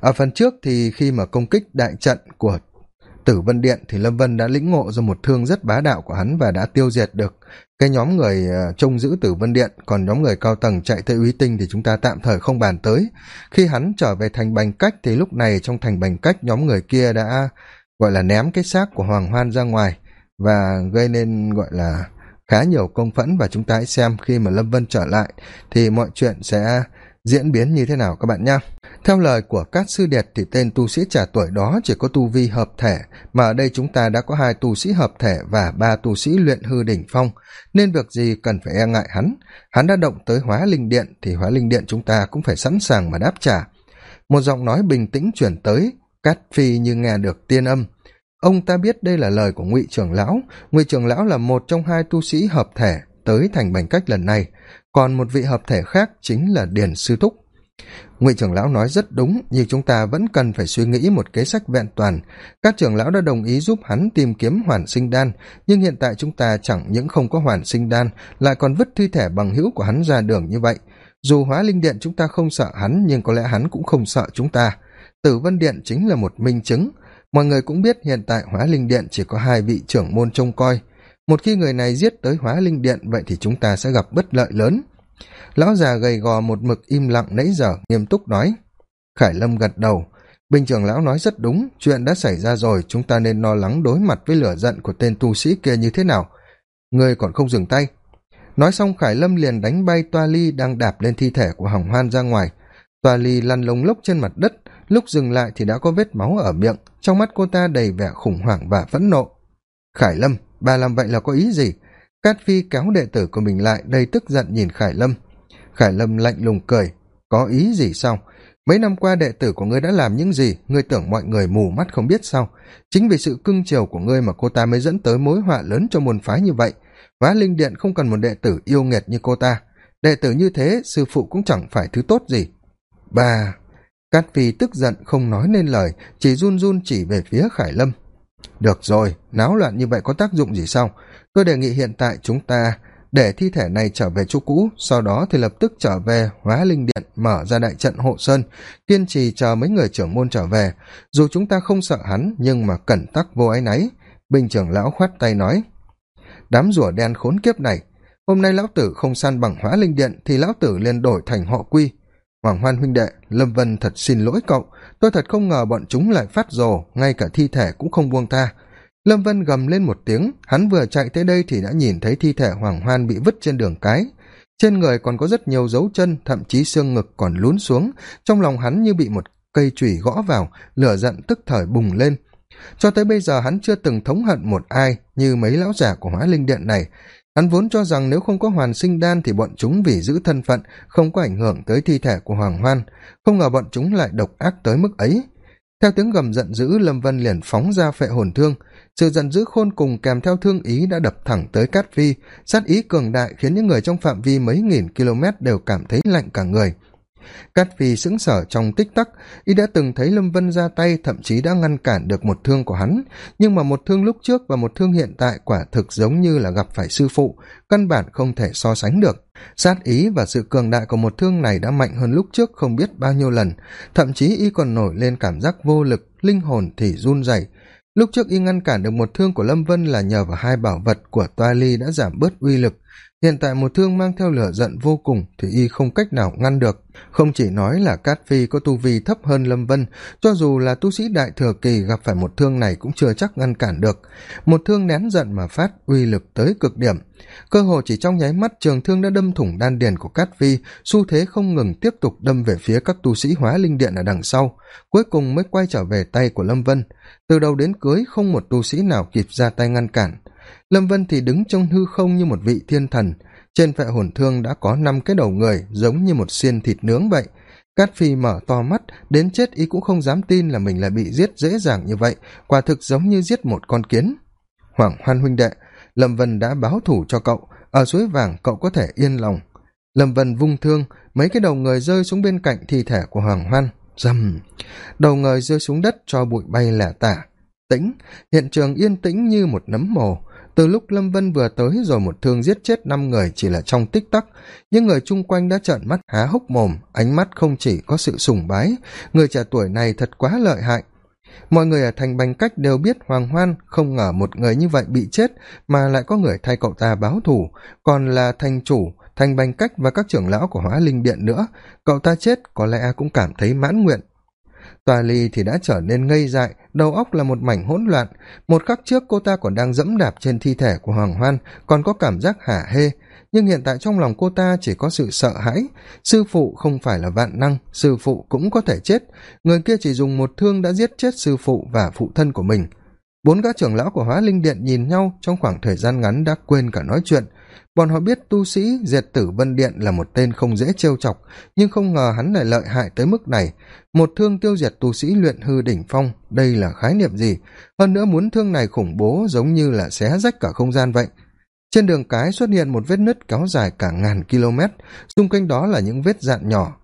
ở phần trước thì khi mà công kích đại trận của tử vân điện thì lâm vân đã lĩnh ngộ ra một thương rất bá đạo của hắn và đã tiêu diệt được cái nhóm người ờ, trông giữ tử vân điện. Còn nhóm người cao tầng chạy tới uy tinh thì chúng ta tạm thời không bàn tới. Khi hắn trở về thành bành cách thì lúc này trong thành bành cách nhóm người kia đã, gọi là, ném cái xác của hoàng hoan ra ngoài và gây nên, gọi là, khá nhiều công phẫn. Và chúng ta hãy xem khi mà lâm vân trở lại thì mọi chuyện sẽ diễn biến như thế nào các bạn nhé theo lời của các sư điệt thì tên tu sĩ trẻ tuổi đó chỉ có tu vi hợp thể, mà ở đây chúng ta đã có hai tu sĩ hợp thể và ba tu sĩ luyện hư đỉnh phong. Nên việc gì cần phải e ngại hắn? Hắn đã động tới hóa linh điện thì hóa linh điện chúng ta cũng phải sẵn sàng mà đáp trả. Một giọng nói bình tĩnh chuyển tới, cát phi như nghe được tiên âm. Ông ta biết đây là lời của ngụy trưởng lão. Ngụy trưởng lão là một trong hai tu sĩ hợp thể tới thành bành cách lần này còn một vị hợp thể khác chính là điền sư thúc. Ngụy trưởng lão nói rất đúng, nhưng chúng ta vẫn cần phải suy nghĩ một kế sách vẹn toàn. Các trưởng lão đã đồng ý giúp hắn tìm kiếm hoàn sinh đan, nhưng hiện tại chúng ta chẳng những không có hoàn sinh đan, lại còn vứt thi thể bằng hữu của hắn ra đường như vậy. Dù hóa linh điện chúng ta không sợ hắn, nhưng có lẽ hắn cũng không sợ chúng ta. Tử vân điện chính là một minh chứng. Mọi người cũng biết hiện tại hóa linh điện chỉ có hai vị trưởng môn trông coi một khi người này giết tới hóa linh điện, vậy thì chúng ta sẽ gặp bất lợi lớn. Lão già gầy gò một mực im lặng nãy giờ, nghiêm túc nói. Khải lâm gật đầu. Bình trưởng lão nói rất đúng, chuyện đã xảy ra rồi, chúng ta nên lo lắng đối mặt với lửa giận của tên tu sĩ kia như thế nào. Người còn không dừng tay. Nói xong, khải lâm liền đánh bay toa ly đang đạp lên thi thể của hỏng hoan ra ngoài. Toa ly lăn lông lốc trên mặt đất, lúc dừng lại thì đã có vết máu ở miệng, trong mắt cô ta đầy vẻ khủng hoảng và phẫn nộ. Khải lâm bà làm vậy là có ý gì? Cát phi kéo đệ tử của mình lại, đầy tức giận nhìn khải lâm. Khải lâm lạnh lùng cười, có ý gì sao? Mấy năm qua đệ tử của ngươi đã làm những gì? Ngươi tưởng mọi người mù mắt không biết sao? Chính vì sự cưng chiều của ngươi mà cô ta mới dẫn tới mối họa lớn cho môn phái như vậy. Hóa linh điện không cần một đệ tử yêu nghiệt như cô ta. Đệ tử như thế, sư phụ cũng chẳng phải thứ tốt gì. Bà! Cát phi tức giận không nói nên lời, chỉ run run chỉ về phía khải lâm được rồi, náo loạn như vậy có tác dụng gì sao tôi đề nghị hiện tại chúng ta để thi thể này trở về chỗ cũ, sau đó thì lập tức trở về hóa linh điện, mở ra đại trận hộ sơn, kiên trì chờ mấy người trưởng môn trở về. Dù chúng ta không sợ hắn, nhưng mà cẩn tắc vô áy náy. Bình trưởng lão khoát tay nói, đám rủa đen khốn kiếp này, hôm nay lão tử không săn bằng hóa linh điện thì lão tử liền đổi thành họ quy hoàng hoan huynh đệ, lâm vân thật xin lỗi cậu. Tôi thật không ngờ bọn chúng lại phát rồ, ngay cả thi thể cũng không buông tha. Lâm vân gầm lên một tiếng, hắn vừa chạy tới đây thì đã nhìn thấy thi thể hoàng hoan bị vứt trên đường cái. Trên người còn có rất nhiều dấu chân, thậm chí xương ngực còn lún xuống. Trong lòng hắn như bị một cây chùy gõ vào, lửa giận tức thời bùng lên. Cho tới bây giờ hắn chưa từng thống hận một ai như mấy lão già của hóa linh điện này hắn vốn cho rằng nếu không có hoàn sinh đan thì bọn chúng vì giữ thân phận không có ảnh hưởng tới thi thể của hoàng hoan, không ngờ bọn chúng lại độc ác tới mức ấy. Theo tiếng gầm giận dữ, lâm vân liền phóng ra phệ hồn thương. Sự giận dữ khôn cùng kèm theo thương ý đã đập thẳng tới cát phi sát ý cường đại khiến những người trong phạm vi mấy nghìn km đều cảm thấy lạnh cả người cát phi sững sờ trong tích tắc. Y đã từng thấy lâm vân ra tay, thậm chí đã ngăn cản được một thương của hắn. Nhưng mà một thương lúc trước và một thương hiện tại quả thực giống như là gặp phải sư phụ, căn bản không thể so sánh được. Sát ý và sự cường đại của một thương này đã mạnh hơn lúc trước không biết bao nhiêu lần. Thậm chí y còn nổi lên cảm giác vô lực, linh hồn thì run rẩy. Lúc trước y ngăn cản được một thương của lâm vân là nhờ vào hai bảo vật của toa ly đã giảm bớt uy lực. Hiện tại một thương mang theo lửa giận vô cùng thì y không cách nào ngăn được không chỉ nói là cát phi có tu vi thấp hơn lâm vân, cho dù là tu sĩ đại thừa kỳ gặp phải một thương này cũng chưa chắc ngăn cản được. Một thương nén giận mà phát uy lực tới cực điểm. Cơ hồ chỉ trong nháy mắt, trường thương đã đâm thủng đan điền của cát phi, xu thế không ngừng tiếp tục đâm về phía các tu sĩ hóa linh điện ở đằng sau, cuối cùng mới quay trở về tay của lâm vân. Từ đầu đến cưới không một tu sĩ nào kịp ra tay ngăn cản. Lâm vân thì đứng trong hư không như một vị thiên thần trên vệ hồn thương đã có năm cái đầu người, giống như một xiên thịt nướng vậy. Cát phi mở to mắt, đến chết ý cũng không dám tin là mình lại bị giết dễ dàng như vậy. Quả thực giống như giết một con kiến. Hoàng hoan huynh đệ, lâm vân đã báo thủ cho cậu. Ở suối vàng, cậu có thể yên lòng. Lâm vân vung thương, mấy cái đầu người rơi xuống bên cạnh thi thể của hoàng hoan. Rầm đầu người rơi xuống đất cho bụi bay lẻ tả. Tĩnh, hiện trường yên tĩnh như một nấm mồ từ lúc lâm vân vừa tới rồi một thương giết chết năm người chỉ là trong tích tắc. Những người chung quanh đã trợn mắt, há hốc mồm, ánh mắt không chỉ có sự sùng bái. Người trẻ tuổi này thật quá lợi hại. Mọi người ở thành bành cách đều biết hoàng hoan không ngờ một người như vậy bị chết, mà lại có người thay cậu ta báo thù. Còn là thành chủ, thành bành cách và các trưởng lão của hóa linh điện nữa. Cậu ta chết có lẽ cũng cảm thấy mãn nguyện tòa ly thì đã trở nên ngây dại, đầu óc là một mảnh hỗn loạn. Một khắc trước, cô ta còn đang dẫm đạp trên thi thể của hoàng hoan, còn có cảm giác hả hê. Nhưng hiện tại trong lòng cô ta chỉ có sự sợ hãi. Sư phụ không phải là vạn năng, sư phụ cũng có thể chết. Người kia chỉ dùng một thương đã giết chết sư phụ và phụ thân của mình. Bốn gã trưởng lão của hóa linh điện nhìn nhau trong khoảng thời gian ngắn đã quên cả nói chuyện bọn họ biết tu sĩ diệt tử vân điện là một tên không dễ trêu chọc, nhưng không ngờ hắn lại lợi hại tới mức này. Một thương tiêu diệt tu sĩ luyện hư đỉnh phong, đây là khái niệm gì? Hơn nữa muốn thương này khủng bố giống như là xé rách cả không gian vậy. Trên đường cái xuất hiện một vết nứt kéo dài cả ngàn km, xung quanh đó là những vết dạn nhỏ.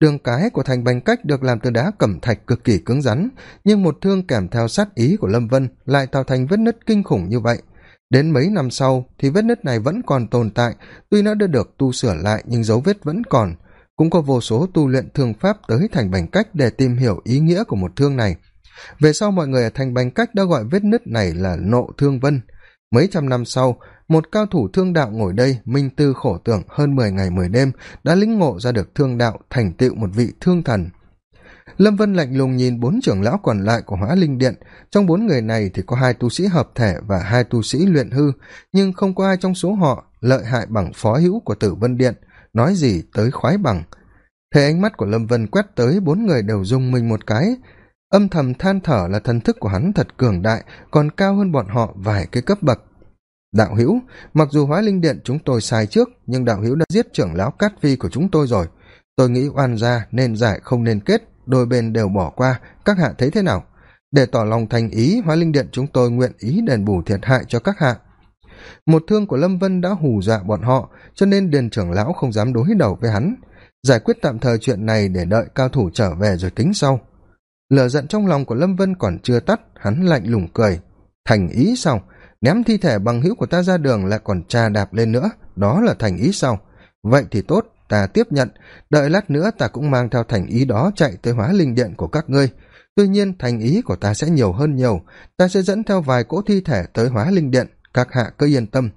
Đường cái của thành bành cách được làm từ đá cẩm thạch cực kỳ cứng rắn, nhưng một thương kèm theo sát ý của lâm vân lại tạo thành vết nứt kinh khủng như vậy đến mấy năm sau thì vết nứt này vẫn còn tồn tại, tuy nó đã được tu sửa lại nhưng dấu vết vẫn còn. Cũng có vô số tu luyện thương pháp tới thành bành cách để tìm hiểu ý nghĩa của một thương này. Về sau mọi người ở thành bành cách đã gọi vết nứt này là nộ thương vân. Mấy trăm năm sau, một cao thủ thương đạo ngồi đây, minh tư khổ tưởng hơn mười ngày mười đêm, đã lĩnh ngộ ra được thương đạo, thành tựu một vị thương thần lâm vân lạnh lùng nhìn bốn trưởng lão còn lại của hóa linh điện. Trong bốn người này thì có hai tu sĩ hợp thể và hai tu sĩ luyện hư, nhưng không có ai trong số họ lợi hại bằng phó hữu của tử vân điện. Nói gì tới khoái bằng. Thế ánh mắt của lâm vân quét tới bốn người đều dùng mình một cái. Âm thầm than thở là thần thức của hắn thật cường đại, còn cao hơn bọn họ vài cái cấp bậc. Đạo hữu, mặc dù hóa linh điện chúng tôi sai trước, nhưng đạo hữu đã giết trưởng lão cát phi của chúng tôi rồi. Tôi nghĩ oan gia nên giải không nên kết đôi bên đều bỏ qua, các hạ thấy thế nào? Để tỏ lòng thành ý, hóa linh điện chúng tôi nguyện ý đền bù thiệt hại cho các hạ. Một thương của lâm vân đã hù dọa bọn họ, cho nên điền trưởng lão không dám đối đầu với hắn. Giải quyết tạm thời chuyện này để đợi cao thủ trở về rồi tính sau. Lửa giận trong lòng của lâm vân còn chưa tắt, hắn lạnh lùng cười. Thành ý sau, ném thi thể bằng hữu của ta ra đường lại còn trà đạp lên nữa, đó là thành ý sau. Vậy thì tốt ta tiếp nhận, đợi lát nữa ta cũng mang theo thành ý đó chạy tới hóa linh điện của các ngươi. Tuy nhiên, thành ý của ta sẽ nhiều hơn nhiều. Ta sẽ dẫn theo vài cỗ thi thể tới hóa linh điện. Các hạ cứ yên tâm.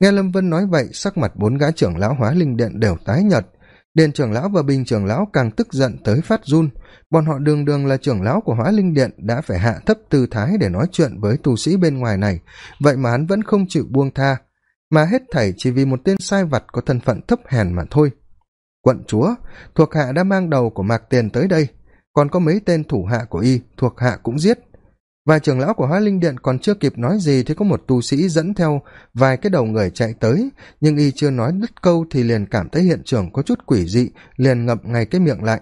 Nghe lâm vân nói vậy, sắc mặt bốn gã trưởng lão hóa linh điện đều tái nhợt. Điền trưởng lão và bình trưởng lão càng tức giận tới phát run. Bọn họ đường đường là trưởng lão của hóa linh điện đã phải hạ thấp tư thái để nói chuyện với tu sĩ bên ngoài này. Vậy mà hắn vẫn không chịu buông tha mà hết thảy chỉ vì một tên sai vặt có thân phận thấp hèn mà thôi. Quận chúa, thuộc hạ đã mang đầu của mạc tiền tới đây. Còn có mấy tên thủ hạ của y, thuộc hạ cũng giết. Và trưởng lão của hóa linh điện còn chưa kịp nói gì thì có một tu sĩ dẫn theo vài cái đầu người chạy tới. Nhưng y chưa nói đứt câu thì liền cảm thấy hiện trường có chút quỷ dị, liền ngậm ngay cái miệng lại.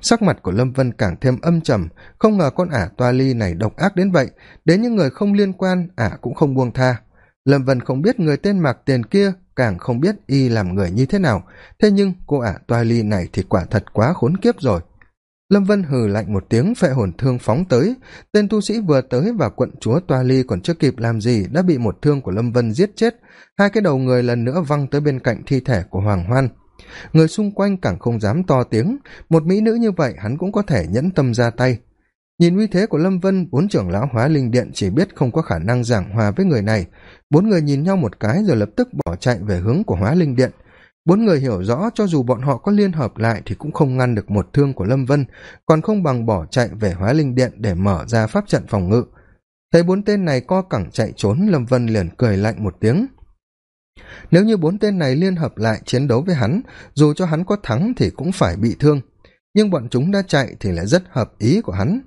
Sắc mặt của lâm vân càng thêm âm trầm, không ngờ con ả toa ly này độc ác đến vậy. Đến những người không liên quan, ả cũng không buông tha lâm vân không biết người tên mạc tiền kia, càng không biết y làm người như thế nào. Thế nhưng cô ả toa ly này thì quả thật quá khốn kiếp rồi. Lâm vân hừ lạnh một tiếng, phệ hồn thương phóng tới. Tên tu sĩ vừa tới và quận chúa toa ly còn chưa kịp làm gì, đã bị một thương của lâm vân giết chết. Hai cái đầu người lần nữa văng tới bên cạnh thi thể của hoàng hoan. Người xung quanh càng không dám to tiếng. Một mỹ nữ như vậy, hắn cũng có thể nhẫn tâm ra tay nhìn uy thế của lâm vân, bốn trưởng lão hóa linh điện chỉ biết không có khả năng giảng hòa với người này. Bốn người nhìn nhau một cái rồi lập tức bỏ chạy về hướng của hóa linh điện. Bốn người hiểu rõ cho dù bọn họ có liên hợp lại thì cũng không ngăn được một thương của lâm vân, còn không bằng bỏ chạy về hóa linh điện để mở ra pháp trận phòng ngự. Thấy bốn tên này co cẳng chạy trốn, lâm vân liền cười lạnh một tiếng. Nếu như bốn tên này liên hợp lại chiến đấu với hắn, dù cho hắn có thắng thì cũng phải bị thương. Nhưng bọn chúng đã chạy thì lại rất hợp ý của hắn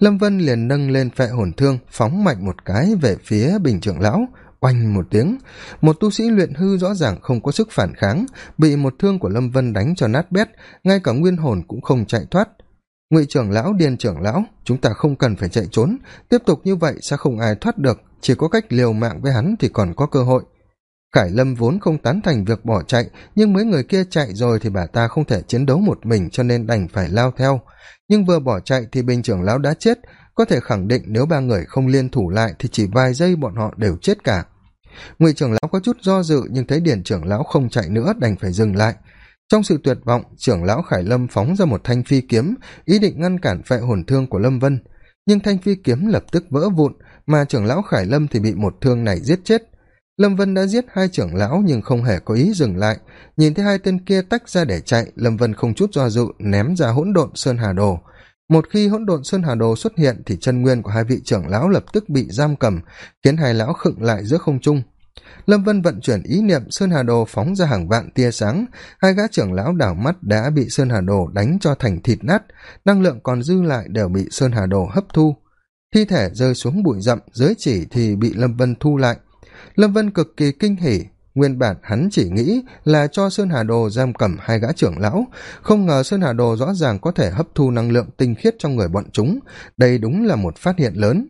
lâm vân liền nâng lên phệ hồn thương, phóng mạnh một cái về phía bình trưởng lão, oanh một tiếng. Một tu sĩ luyện hư rõ ràng không có sức phản kháng, bị một thương của lâm vân đánh cho nát bét, ngay cả nguyên hồn cũng không chạy thoát. Ngụy trưởng lão, điền trưởng lão, chúng ta không cần phải chạy trốn. Tiếp tục như vậy sẽ không ai thoát được? Chỉ có cách liều mạng với hắn thì còn có cơ hội khải lâm vốn không tán thành việc bỏ chạy, nhưng mấy người kia chạy rồi thì bà ta không thể chiến đấu một mình cho nên đành phải lao theo. Nhưng vừa bỏ chạy thì binh trưởng lão đã chết, có thể khẳng định nếu ba người không liên thủ lại thì chỉ vài giây bọn họ đều chết cả. Ngụy trưởng lão có chút do dự nhưng thấy điền trưởng lão không chạy nữa đành phải dừng lại. Trong sự tuyệt vọng, trưởng lão khải lâm phóng ra một thanh phi kiếm, ý định ngăn cản phệ hồn thương của lâm vân. Nhưng thanh phi kiếm lập tức vỡ vụn, mà trưởng lão khải lâm thì bị một thương này giết chết lâm vân đã giết hai trưởng lão nhưng không hề có ý dừng lại. Nhìn thấy hai tên kia tách ra để chạy, lâm vân không chút do dự ném ra hỗn độn sơn hà đồ. Một khi hỗn độn sơn hà đồ xuất hiện thì chân nguyên của hai vị trưởng lão lập tức bị giam cầm, khiến hai lão khựng lại giữa không trung. Lâm vân vận chuyển ý niệm sơn hà đồ phóng ra hàng vạn tia sáng. Hai gã trưởng lão đảo mắt đã bị sơn hà đồ đánh cho thành thịt nát. Năng lượng còn dư lại đều bị sơn hà đồ hấp thu. Thi thể rơi xuống bụi rậm dưới chỉ thì bị lâm vân thu lại lâm vân cực kỳ kinh hỉ. Nguyên bản hắn chỉ nghĩ là cho sơn hà đồ giam cầm hai gã trưởng lão. Không ngờ sơn hà đồ rõ ràng có thể hấp thu năng lượng tinh khiết trong người bọn chúng. Đây đúng là một phát hiện lớn.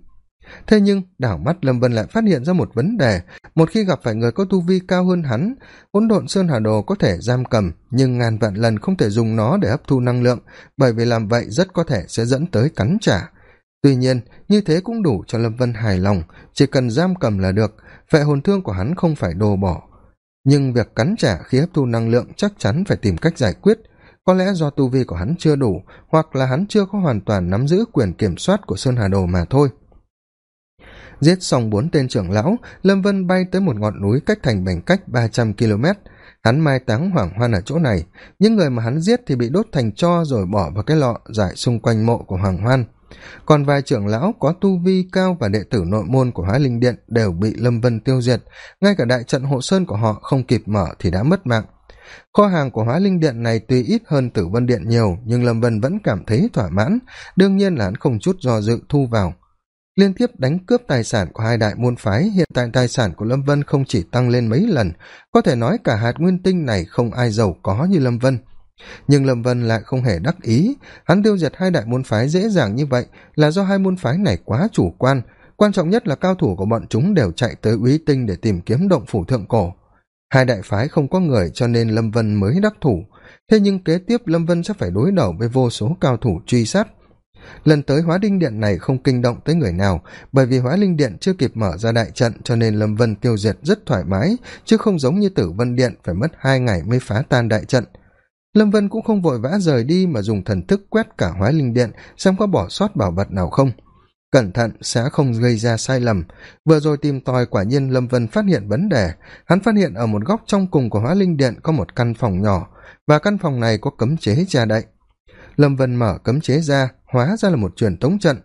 Thế nhưng, đảo mắt lâm vân lại phát hiện ra một vấn đề. Một khi gặp phải người có tu vi cao hơn hắn, hỗn độn sơn hà đồ có thể giam cầm, nhưng ngàn vạn lần không thể dùng nó để hấp thu năng lượng, bởi vì làm vậy rất có thể sẽ dẫn tới cắn trả. Tuy nhiên, như thế cũng đủ cho lâm vân hài lòng. Chỉ cần giam cầm là được vệ hồn thương của hắn không phải đồ bỏ, nhưng việc cắn trả khi hấp thu năng lượng chắc chắn phải tìm cách giải quyết. Có lẽ do tu vi của hắn chưa đủ, hoặc là hắn chưa có hoàn toàn nắm giữ quyền kiểm soát của sơn hà đồ mà thôi. Giết xong bốn tên trưởng lão, lâm vân bay tới một ngọn núi cách thành bành cách ba trăm km hắn mai táng hoảng hoan ở chỗ này. Những người mà hắn giết thì bị đốt thành cho rồi bỏ vào cái lọ giải xung quanh mộ của hoàng hoan còn vài trưởng lão có tu vi cao và đệ tử nội môn của hóa linh điện đều bị lâm vân tiêu diệt. Ngay cả đại trận hộ sơn của họ không kịp mở thì đã mất mạng. Kho hàng của hóa linh điện này tuy ít hơn tử vân điện nhiều, nhưng lâm vân vẫn cảm thấy thỏa mãn. Đương nhiên là hắn không chút do dự thu vào. Liên tiếp đánh cướp tài sản của hai đại môn phái, hiện tại tài sản của lâm vân không chỉ tăng lên mấy lần. Có thể nói cả hạt nguyên tinh này không ai giàu có như lâm vân nhưng lâm vân lại không hề đắc ý. Hắn tiêu diệt hai đại môn phái dễ dàng như vậy là do hai môn phái này quá chủ quan. Quan trọng nhất là cao thủ của bọn chúng đều chạy tới úy tinh để tìm kiếm động phủ thượng cổ. Hai đại phái không có người cho nên lâm vân mới đắc thủ. Thế nhưng kế tiếp lâm vân sẽ phải đối đầu với vô số cao thủ truy sát. Lần tới hóa Đinh điện này không kinh động tới người nào, bởi vì hóa linh điện chưa kịp mở ra đại trận cho nên lâm vân tiêu diệt rất thoải mái, chứ không giống như tử vân điện phải mất hai ngày mới phá tan đại trận lâm vân cũng không vội vã rời đi mà dùng thần thức quét cả hóa linh điện, xem có bỏ sót bảo vật nào không. Cẩn thận sẽ không gây ra sai lầm. Vừa rồi tìm tòi quả nhiên lâm vân phát hiện vấn đề. Hắn phát hiện ở một góc trong cùng của hóa linh điện có một căn phòng nhỏ, và căn phòng này có cấm chế che đậy. Lâm vân mở cấm chế ra, hóa ra là một truyền tống trận.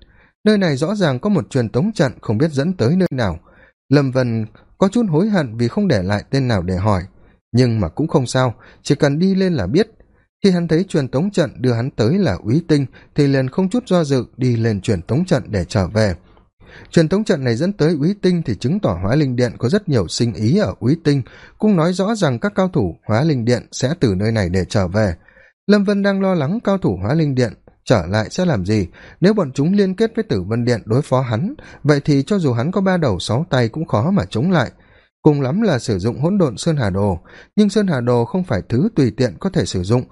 Nơi này rõ ràng có một truyền tống trận, không biết dẫn tới nơi nào. Lâm vân có chút hối hận vì không để lại tên nào để hỏi. Nhưng mà cũng không sao, chỉ cần đi lên là biết khi hắn thấy truyền tống trận đưa hắn tới là úy tinh, thì liền không chút do dự đi lên truyền tống trận để trở về. Truyền tống trận này dẫn tới úy tinh thì chứng tỏ hóa linh điện có rất nhiều sinh ý ở úy tinh, cũng nói rõ rằng các cao thủ hóa linh điện sẽ từ nơi này để trở về. Lâm vân đang lo lắng cao thủ hóa linh điện trở lại sẽ làm gì. Nếu bọn chúng liên kết với tử vân điện đối phó hắn, vậy thì cho dù hắn có ba đầu, sáu tay cũng khó mà chống lại. Cùng lắm là sử dụng hỗn độn sơn hà đồ, nhưng sơn hà đồ không phải thứ tùy tiện có thể sử dụng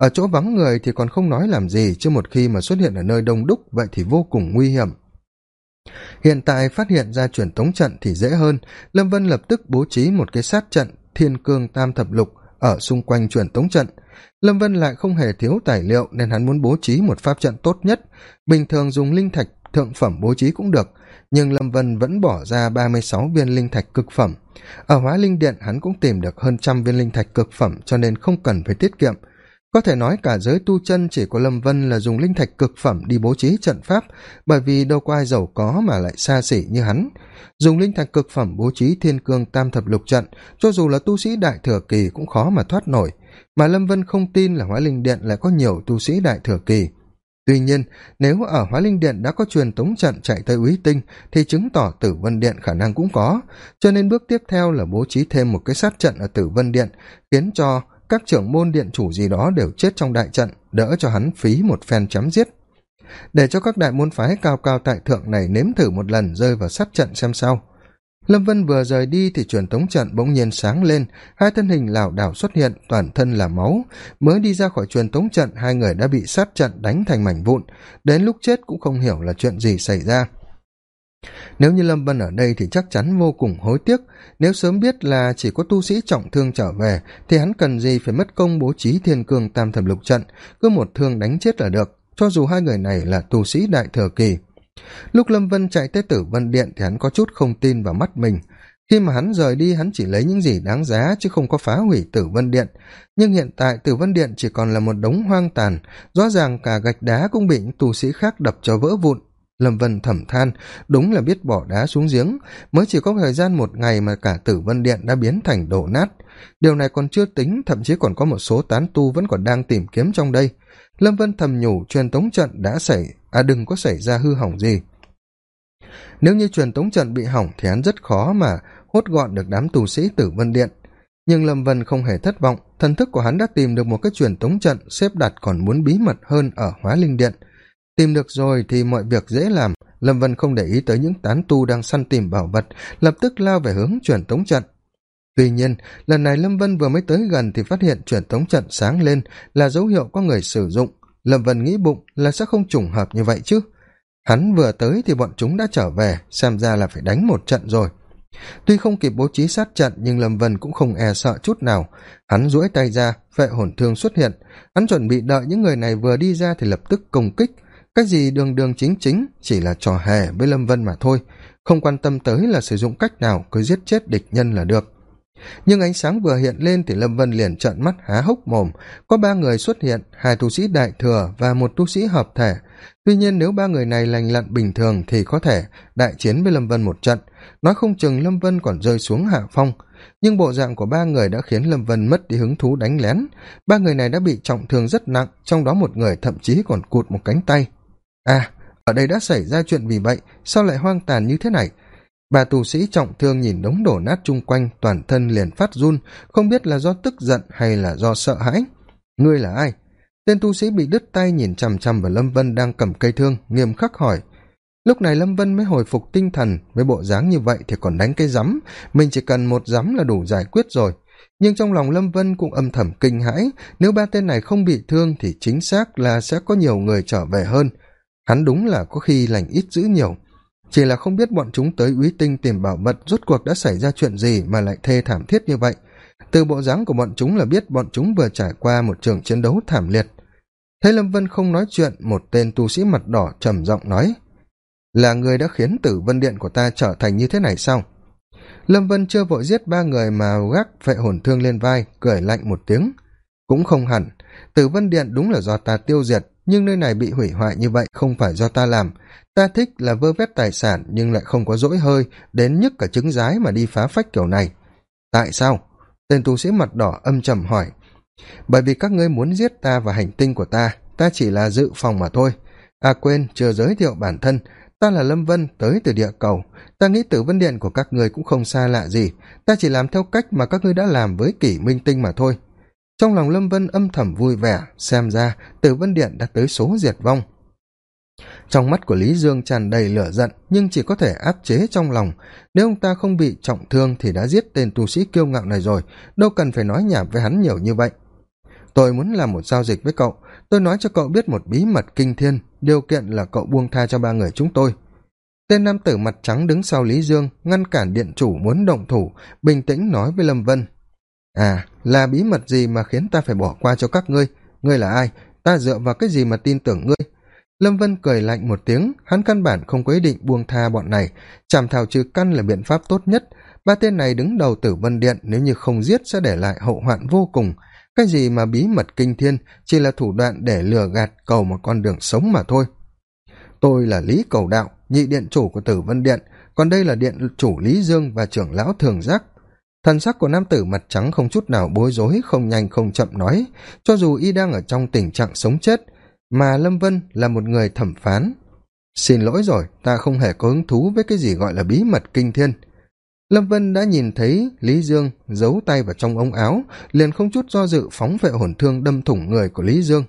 ở chỗ vắng người thì còn không nói làm gì, chứ một khi mà xuất hiện ở nơi đông đúc, vậy thì vô cùng nguy hiểm. Hiện tại phát hiện ra truyền tống trận thì dễ hơn. Lâm vân lập tức bố trí một cái sát trận, thiên cương tam thập lục, ở xung quanh truyền tống trận. Lâm vân lại không hề thiếu tài liệu, nên hắn muốn bố trí một pháp trận tốt nhất. Bình thường dùng linh thạch, thượng phẩm bố trí cũng được, nhưng lâm vân vẫn bỏ ra ba mươi sáu viên linh thạch cực phẩm. Ở hóa linh điện, hắn cũng tìm được hơn trăm viên linh thạch cực phẩm, cho nên không cần phải tiết kiệm có thể nói cả giới tu chân chỉ có lâm vân là dùng linh thạch cực phẩm đi bố trí trận pháp, bởi vì đâu có ai giàu có mà lại xa xỉ như hắn. Dùng linh thạch cực phẩm bố trí thiên cương tam thập lục trận, cho dù là tu sĩ đại thừa kỳ cũng khó mà thoát nổi. Mà lâm vân không tin là hóa linh điện lại có nhiều tu sĩ đại thừa kỳ. Tuy nhiên, nếu ở hóa linh điện đã có truyền tống trận chạy tới úy tinh, thì chứng tỏ tử vân điện khả năng cũng có. Cho nên bước tiếp theo là bố trí thêm một cái sát trận ở tử vân điện, khiến cho các trưởng môn điện chủ gì đó đều chết trong đại trận, đỡ cho hắn phí một phen chém giết. Để cho các đại môn phái cao cao tại thượng này nếm thử một lần rơi vào sát trận xem sao. Lâm vân vừa rời đi thì truyền tống trận bỗng nhiên sáng lên, hai thân hình lảo đảo xuất hiện, toàn thân là máu. Mới đi ra khỏi truyền tống trận, hai người đã bị sát trận đánh thành mảnh vụn. Đến lúc chết cũng không hiểu là chuyện gì xảy ra nếu như lâm vân ở đây thì chắc chắn vô cùng hối tiếc. Nếu sớm biết là chỉ có tu sĩ trọng thương trở về, thì hắn cần gì phải mất công bố trí thiên cương tam thập lục trận? Cứ một thương đánh chết là được, cho dù hai người này là tu sĩ đại thừa kỳ. Lúc lâm vân chạy tới tử vân điện thì hắn có chút không tin vào mắt mình. Khi mà hắn rời đi, hắn chỉ lấy những gì đáng giá chứ không có phá hủy tử vân điện. Nhưng hiện tại tử vân điện chỉ còn là một đống hoang tàn. Rõ ràng cả gạch đá cũng bị những tu sĩ khác đập cho vỡ vụn lâm vân thẩm than, đúng là biết bỏ đá xuống giếng, mới chỉ có thời gian một ngày mà cả tử vân điện đã biến thành đổ nát. Điều này còn chưa tính, thậm chí còn có một số tán tu vẫn còn đang tìm kiếm trong đây. Lâm vân thầm nhủ, truyền tống trận đã xảy à đừng có xảy ra hư hỏng gì. Nếu như truyền tống trận bị hỏng thì hắn rất khó mà hốt gọn được đám tù sĩ tử vân điện. Nhưng lâm vân không hề thất vọng, thần thức của hắn đã tìm được một cái truyền tống trận xếp đặt còn muốn bí mật hơn ở hóa linh điện tìm được rồi thì mọi việc dễ làm. Lâm vân không để ý tới những tán tu đang săn tìm bảo vật, lập tức lao về hướng truyền tống trận. Tuy nhiên, lần này lâm vân vừa mới tới gần thì phát hiện truyền tống trận sáng lên là dấu hiệu có người sử dụng. Lâm vân nghĩ bụng là sẽ không trùng hợp như vậy chứ. Hắn vừa tới thì bọn chúng đã trở về, xem ra là phải đánh một trận rồi. Tuy không kịp bố trí sát trận, nhưng lâm vân cũng không e sợ chút nào. Hắn duỗi tay ra vệ hồn thương xuất hiện. Hắn chuẩn bị đợi những người này vừa đi ra thì lập tức công kích cái gì đường đường chính chính, chỉ là trò hề với lâm vân mà thôi. Không quan tâm tới là sử dụng cách nào, cứ giết chết địch nhân là được. Nhưng ánh sáng vừa hiện lên thì lâm vân liền trợn mắt há hốc mồm. Có ba người xuất hiện, hai tu sĩ đại thừa và một tu sĩ hợp thể. Tuy nhiên nếu ba người này lành lặn bình thường thì có thể đại chiến với lâm vân một trận. Nói không chừng lâm vân còn rơi xuống hạ phong. Nhưng bộ dạng của ba người đã khiến lâm vân mất đi hứng thú đánh lén. Ba người này đã bị trọng thương rất nặng, trong đó một người thậm chí còn cụt một cánh tay à ở đây đã xảy ra chuyện vì vậy, sao lại hoang tàn như thế này? Bà tù sĩ trọng thương nhìn đống đổ nát chung quanh, toàn thân liền phát run, không biết là do tức giận hay là do sợ hãi. Ngươi là ai? Tên tu sĩ bị đứt tay nhìn chằm chằm vào lâm vân đang cầm cây thương, nghiêm khắc hỏi. Lúc này lâm vân mới hồi phục tinh thần, với bộ dáng như vậy thì còn đánh cây rắm mình chỉ cần một rắm là đủ giải quyết rồi. Nhưng trong lòng lâm vân cũng âm thầm kinh hãi, nếu ba tên này không bị thương thì chính xác là sẽ có nhiều người trở về hơn hắn đúng là có khi lành ít dữ nhiều. Chỉ là không biết bọn chúng tới úy tinh tìm bảo mật rốt cuộc đã xảy ra chuyện gì mà lại thê thảm thiết như vậy. Từ bộ dáng của bọn chúng là biết bọn chúng vừa trải qua một trường chiến đấu thảm liệt. Thấy lâm vân không nói chuyện, một tên tu sĩ mặt đỏ trầm giọng nói, là người đã khiến tử vân điện của ta trở thành như thế này sao? Lâm vân chưa vội giết ba người mà gác vệ hồn thương lên vai, cười lạnh một tiếng. Cũng không hẳn, tử vân điện đúng là do ta tiêu diệt nhưng nơi này bị hủy hoại như vậy không phải do ta làm. Ta thích là vơ vét tài sản nhưng lại không có dỗi hơi, đến nhức cả trứng rái mà đi phá phách kiểu này. Tại sao? Tên tu sĩ mặt đỏ âm trầm hỏi. Bởi vì các ngươi muốn giết ta và hành tinh của ta ta chỉ là dự phòng mà thôi. À quên, chưa giới thiệu bản thân. Ta là lâm vân, tới từ địa cầu. Ta nghĩ tử vân điện của các ngươi cũng không xa lạ gì. Ta chỉ làm theo cách mà các ngươi đã làm với kỷ minh tinh mà thôi trong lòng lâm vân âm thầm vui vẻ, xem ra tử vân điện đã tới số diệt vong. Trong mắt của lý dương tràn đầy lửa giận, nhưng chỉ có thể áp chế trong lòng. Nếu ông ta không bị trọng thương thì đã giết tên tu sĩ kiêu ngạo này rồi, đâu cần phải nói nhảm với hắn nhiều như vậy. Tôi muốn làm một giao dịch với cậu. Tôi nói cho cậu biết một bí mật kinh thiên, điều kiện là cậu buông tha cho ba người chúng tôi. Tên nam tử mặt trắng đứng sau lý dương, ngăn cản điện chủ muốn động thủ, bình tĩnh nói với lâm vân à là bí mật gì mà khiến ta phải bỏ qua cho các ngươi? Ngươi là ai? Ta dựa vào cái gì mà tin tưởng ngươi? Lâm vân cười lạnh một tiếng, hắn căn bản không có ý định buông tha bọn này. Chảm thảo trừ căn là biện pháp tốt nhất. Ba tên này đứng đầu tử vân điện, nếu như không giết sẽ để lại hậu hoạn vô cùng. Cái gì mà bí mật kinh thiên, chỉ là thủ đoạn để lừa gạt cầu một con đường sống mà thôi. Tôi là lý cầu đạo, nhị điện chủ của tử vân điện, còn đây là điện chủ lý dương và trưởng lão thường giác thần sắc của nam tử mặt trắng không chút nào bối rối, không nhanh, không chậm nói, cho dù y đang ở trong tình trạng sống chết, mà lâm vân là một người thẩm phán. Xin lỗi rồi, ta không hề có hứng thú với cái gì gọi là bí mật kinh thiên. Lâm vân đã nhìn thấy lý dương giấu tay vào trong ống áo, liền không chút do dự phóng vệ hồn thương đâm thủng người của lý dương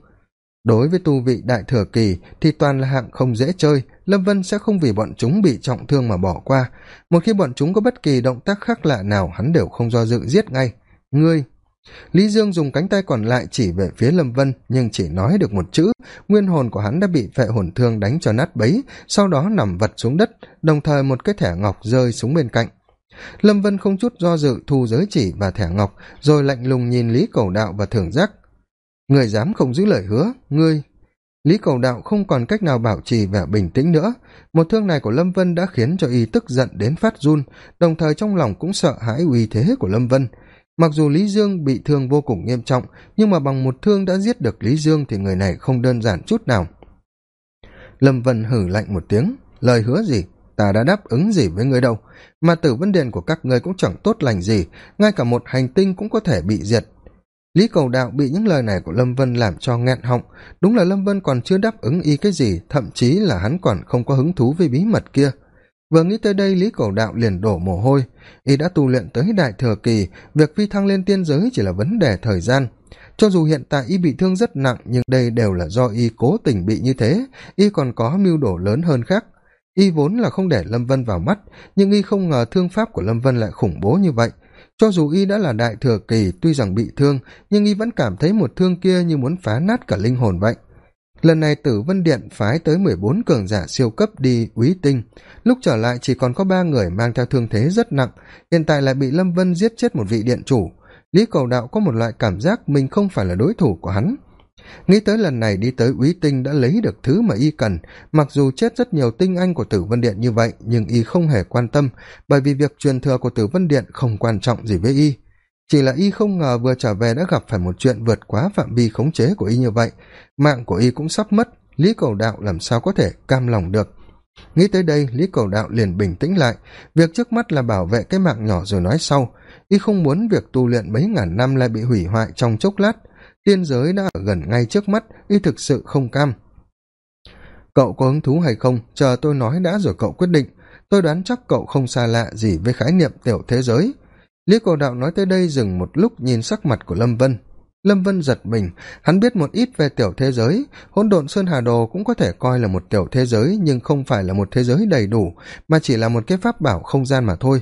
đối với tu vị đại thừa kỳ thì toàn là hạng không dễ chơi, lâm vân sẽ không vì bọn chúng bị trọng thương mà bỏ qua. Một khi bọn chúng có bất kỳ động tác khác lạ nào, hắn đều không do dự giết ngay. Ngươi. Lý dương dùng cánh tay còn lại chỉ về phía lâm vân, nhưng chỉ nói được một chữ. Nguyên hồn của hắn đã bị phệ hồn thương đánh cho nát bấy, sau đó nằm vật xuống đất, đồng thời một cái thẻ ngọc rơi xuống bên cạnh. Lâm vân không chút do dự thu giới chỉ và thẻ ngọc, rồi lạnh lùng nhìn lý cầu đạo và thưởng giác người dám không giữ lời hứa, ngươi. Lý cầu đạo không còn cách nào bảo trì vẻ bình tĩnh nữa. Một thương này của lâm vân đã khiến cho y tức giận đến phát run, đồng thời trong lòng cũng sợ hãi uy thế của lâm vân. Mặc dù lý dương bị thương vô cùng nghiêm trọng, nhưng mà bằng một thương đã giết được lý dương thì người này không đơn giản chút nào. Lâm vân hử lạnh một tiếng, lời hứa gì? Ta đã đáp ứng gì với ngươi đâu? Mà tử Vấn điện của các ngươi cũng chẳng tốt lành gì, ngay cả một hành tinh cũng có thể bị diệt lý cầu đạo bị những lời này của lâm vân làm cho nghẹn họng. Đúng là lâm vân còn chưa đáp ứng y cái gì, thậm chí là hắn còn không có hứng thú với bí mật kia. Vừa nghĩ tới đây, lý cầu đạo liền đổ mồ hôi. Y đã tu luyện tới đại thừa kỳ, việc phi thăng lên tiên giới chỉ là vấn đề thời gian. Cho dù hiện tại y bị thương rất nặng, nhưng đây đều là do y cố tình bị như thế, y còn có mưu đồ lớn hơn khác. Y vốn là không để lâm vân vào mắt, nhưng y không ngờ thương pháp của lâm vân lại khủng bố như vậy cho dù y đã là đại thừa kỳ, tuy rằng bị thương, nhưng y vẫn cảm thấy một thương kia như muốn phá nát cả linh hồn vậy. Lần này tử vân điện phái tới mười bốn cường giả siêu cấp đi úy tinh. Lúc trở lại chỉ còn có ba người mang theo thương thế rất nặng, hiện tại lại bị lâm vân giết chết một vị điện chủ. Lý cầu đạo có một loại cảm giác mình không phải là đối thủ của hắn nghĩ tới lần này đi tới úy tinh đã lấy được thứ mà y cần. Mặc dù chết rất nhiều tinh anh của tử vân điện như vậy, nhưng y không hề quan tâm, bởi vì việc truyền thừa của tử vân điện không quan trọng gì với y. Chỉ là y không ngờ vừa trở về đã gặp phải một chuyện vượt quá phạm vi khống chế của y như vậy. Mạng của y cũng sắp mất, lý cầu đạo làm sao có thể cam lòng được? Nghĩ tới đây, lý cầu đạo liền bình tĩnh lại. Việc trước mắt là bảo vệ cái mạng nhỏ rồi nói sau. Y không muốn việc tu luyện mấy ngàn năm lại bị hủy hoại trong chốc lát tiên giới đã ở gần ngay trước mắt, y thực sự không cam. Cậu có hứng thú hay không? Chờ tôi nói đã rồi cậu quyết định. Tôi đoán chắc cậu không xa lạ gì với khái niệm tiểu thế giới. Lý cầu đạo nói tới đây dừng một lúc nhìn sắc mặt của lâm vân. Lâm vân giật mình. Hắn biết một ít về tiểu thế giới. Hỗn độn sơn hà đồ cũng có thể coi là một tiểu thế giới, nhưng không phải là một thế giới đầy đủ, mà chỉ là một cái pháp bảo không gian mà thôi.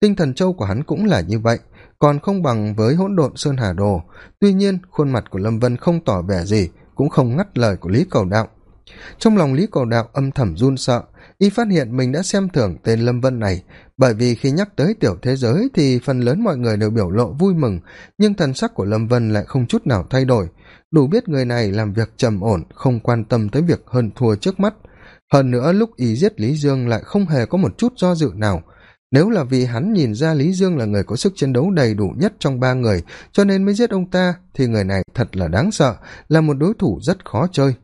Tinh thần châu của hắn cũng là như vậy còn không bằng với hỗn độn sơn hà đồ. Tuy nhiên, khuôn mặt của lâm vân không tỏ vẻ gì, cũng không ngắt lời của lý cầu đạo. Trong lòng lý cầu đạo âm thầm run sợ, y phát hiện mình đã xem thường tên lâm vân này. Bởi vì khi nhắc tới tiểu thế giới thì phần lớn mọi người đều biểu lộ vui mừng, nhưng thần sắc của lâm vân lại không chút nào thay đổi. Đủ biết người này làm việc trầm ổn, không quan tâm tới việc hơn thua trước mắt. Hơn nữa lúc y giết lý dương lại không hề có một chút do dự nào nếu là vì hắn nhìn ra lý dương là người có sức chiến đấu đầy đủ nhất trong ba người, cho nên mới giết ông ta, thì người này thật là đáng sợ, là một đối thủ rất khó chơi.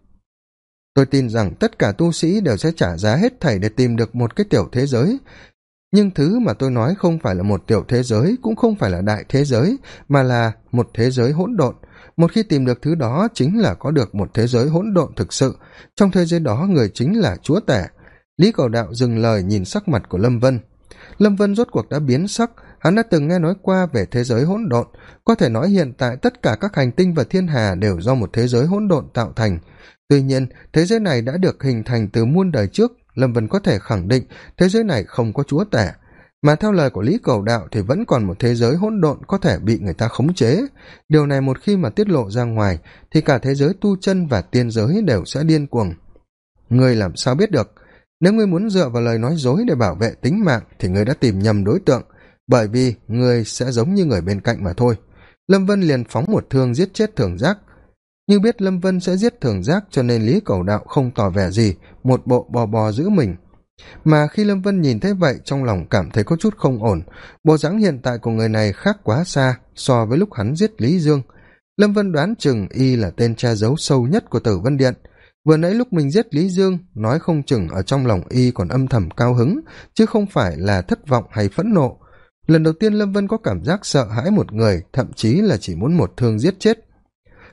Tôi tin rằng tất cả tu sĩ đều sẽ trả giá hết thảy để tìm được một cái tiểu thế giới. Nhưng thứ mà tôi nói không phải là một tiểu thế giới, cũng không phải là đại thế giới, mà là một thế giới hỗn độn. Một khi tìm được thứ đó, chính là có được một thế giới hỗn độn thực sự. Trong thế giới đó, người chính là chúa tể. Lý cầu đạo dừng lời nhìn sắc mặt của lâm vân lâm vân rốt cuộc đã biến sắc. Hắn đã từng nghe nói qua về thế giới hỗn độn. Có thể nói hiện tại tất cả các hành tinh và thiên hà đều do một thế giới hỗn độn tạo thành. Tuy nhiên, thế giới này đã được hình thành từ muôn đời trước. Lâm vân có thể khẳng định thế giới này không có chúa tể. Mà theo lời của lý cầu đạo thì vẫn còn một thế giới hỗn độn có thể bị người ta khống chế. Điều này một khi mà tiết lộ ra ngoài, thì cả thế giới tu chân và tiên giới đều sẽ điên cuồng. Ngươi làm sao biết được? Nếu ngươi muốn dựa vào lời nói dối để bảo vệ tính mạng, thì ngươi đã tìm nhầm đối tượng, bởi vì ngươi sẽ giống như người bên cạnh mà thôi. Lâm vân liền phóng một thương giết chết thường giác. Như biết lâm vân sẽ giết thường giác cho nên lý cầu đạo không tỏ vẻ gì, một bộ bò bò giữ mình. Mà khi lâm vân nhìn thấy vậy, trong lòng cảm thấy có chút không ổn. Bộ dáng hiện tại của người này khác quá xa so với lúc hắn giết lý dương. Lâm vân đoán chừng y là tên che giấu sâu nhất của tử vân điện vừa nãy lúc mình giết lý dương, nói không chừng ở trong lòng y còn âm thầm cao hứng, chứ không phải là thất vọng hay phẫn nộ. Lần đầu tiên lâm vân có cảm giác sợ hãi một người, thậm chí là chỉ muốn một thương giết chết.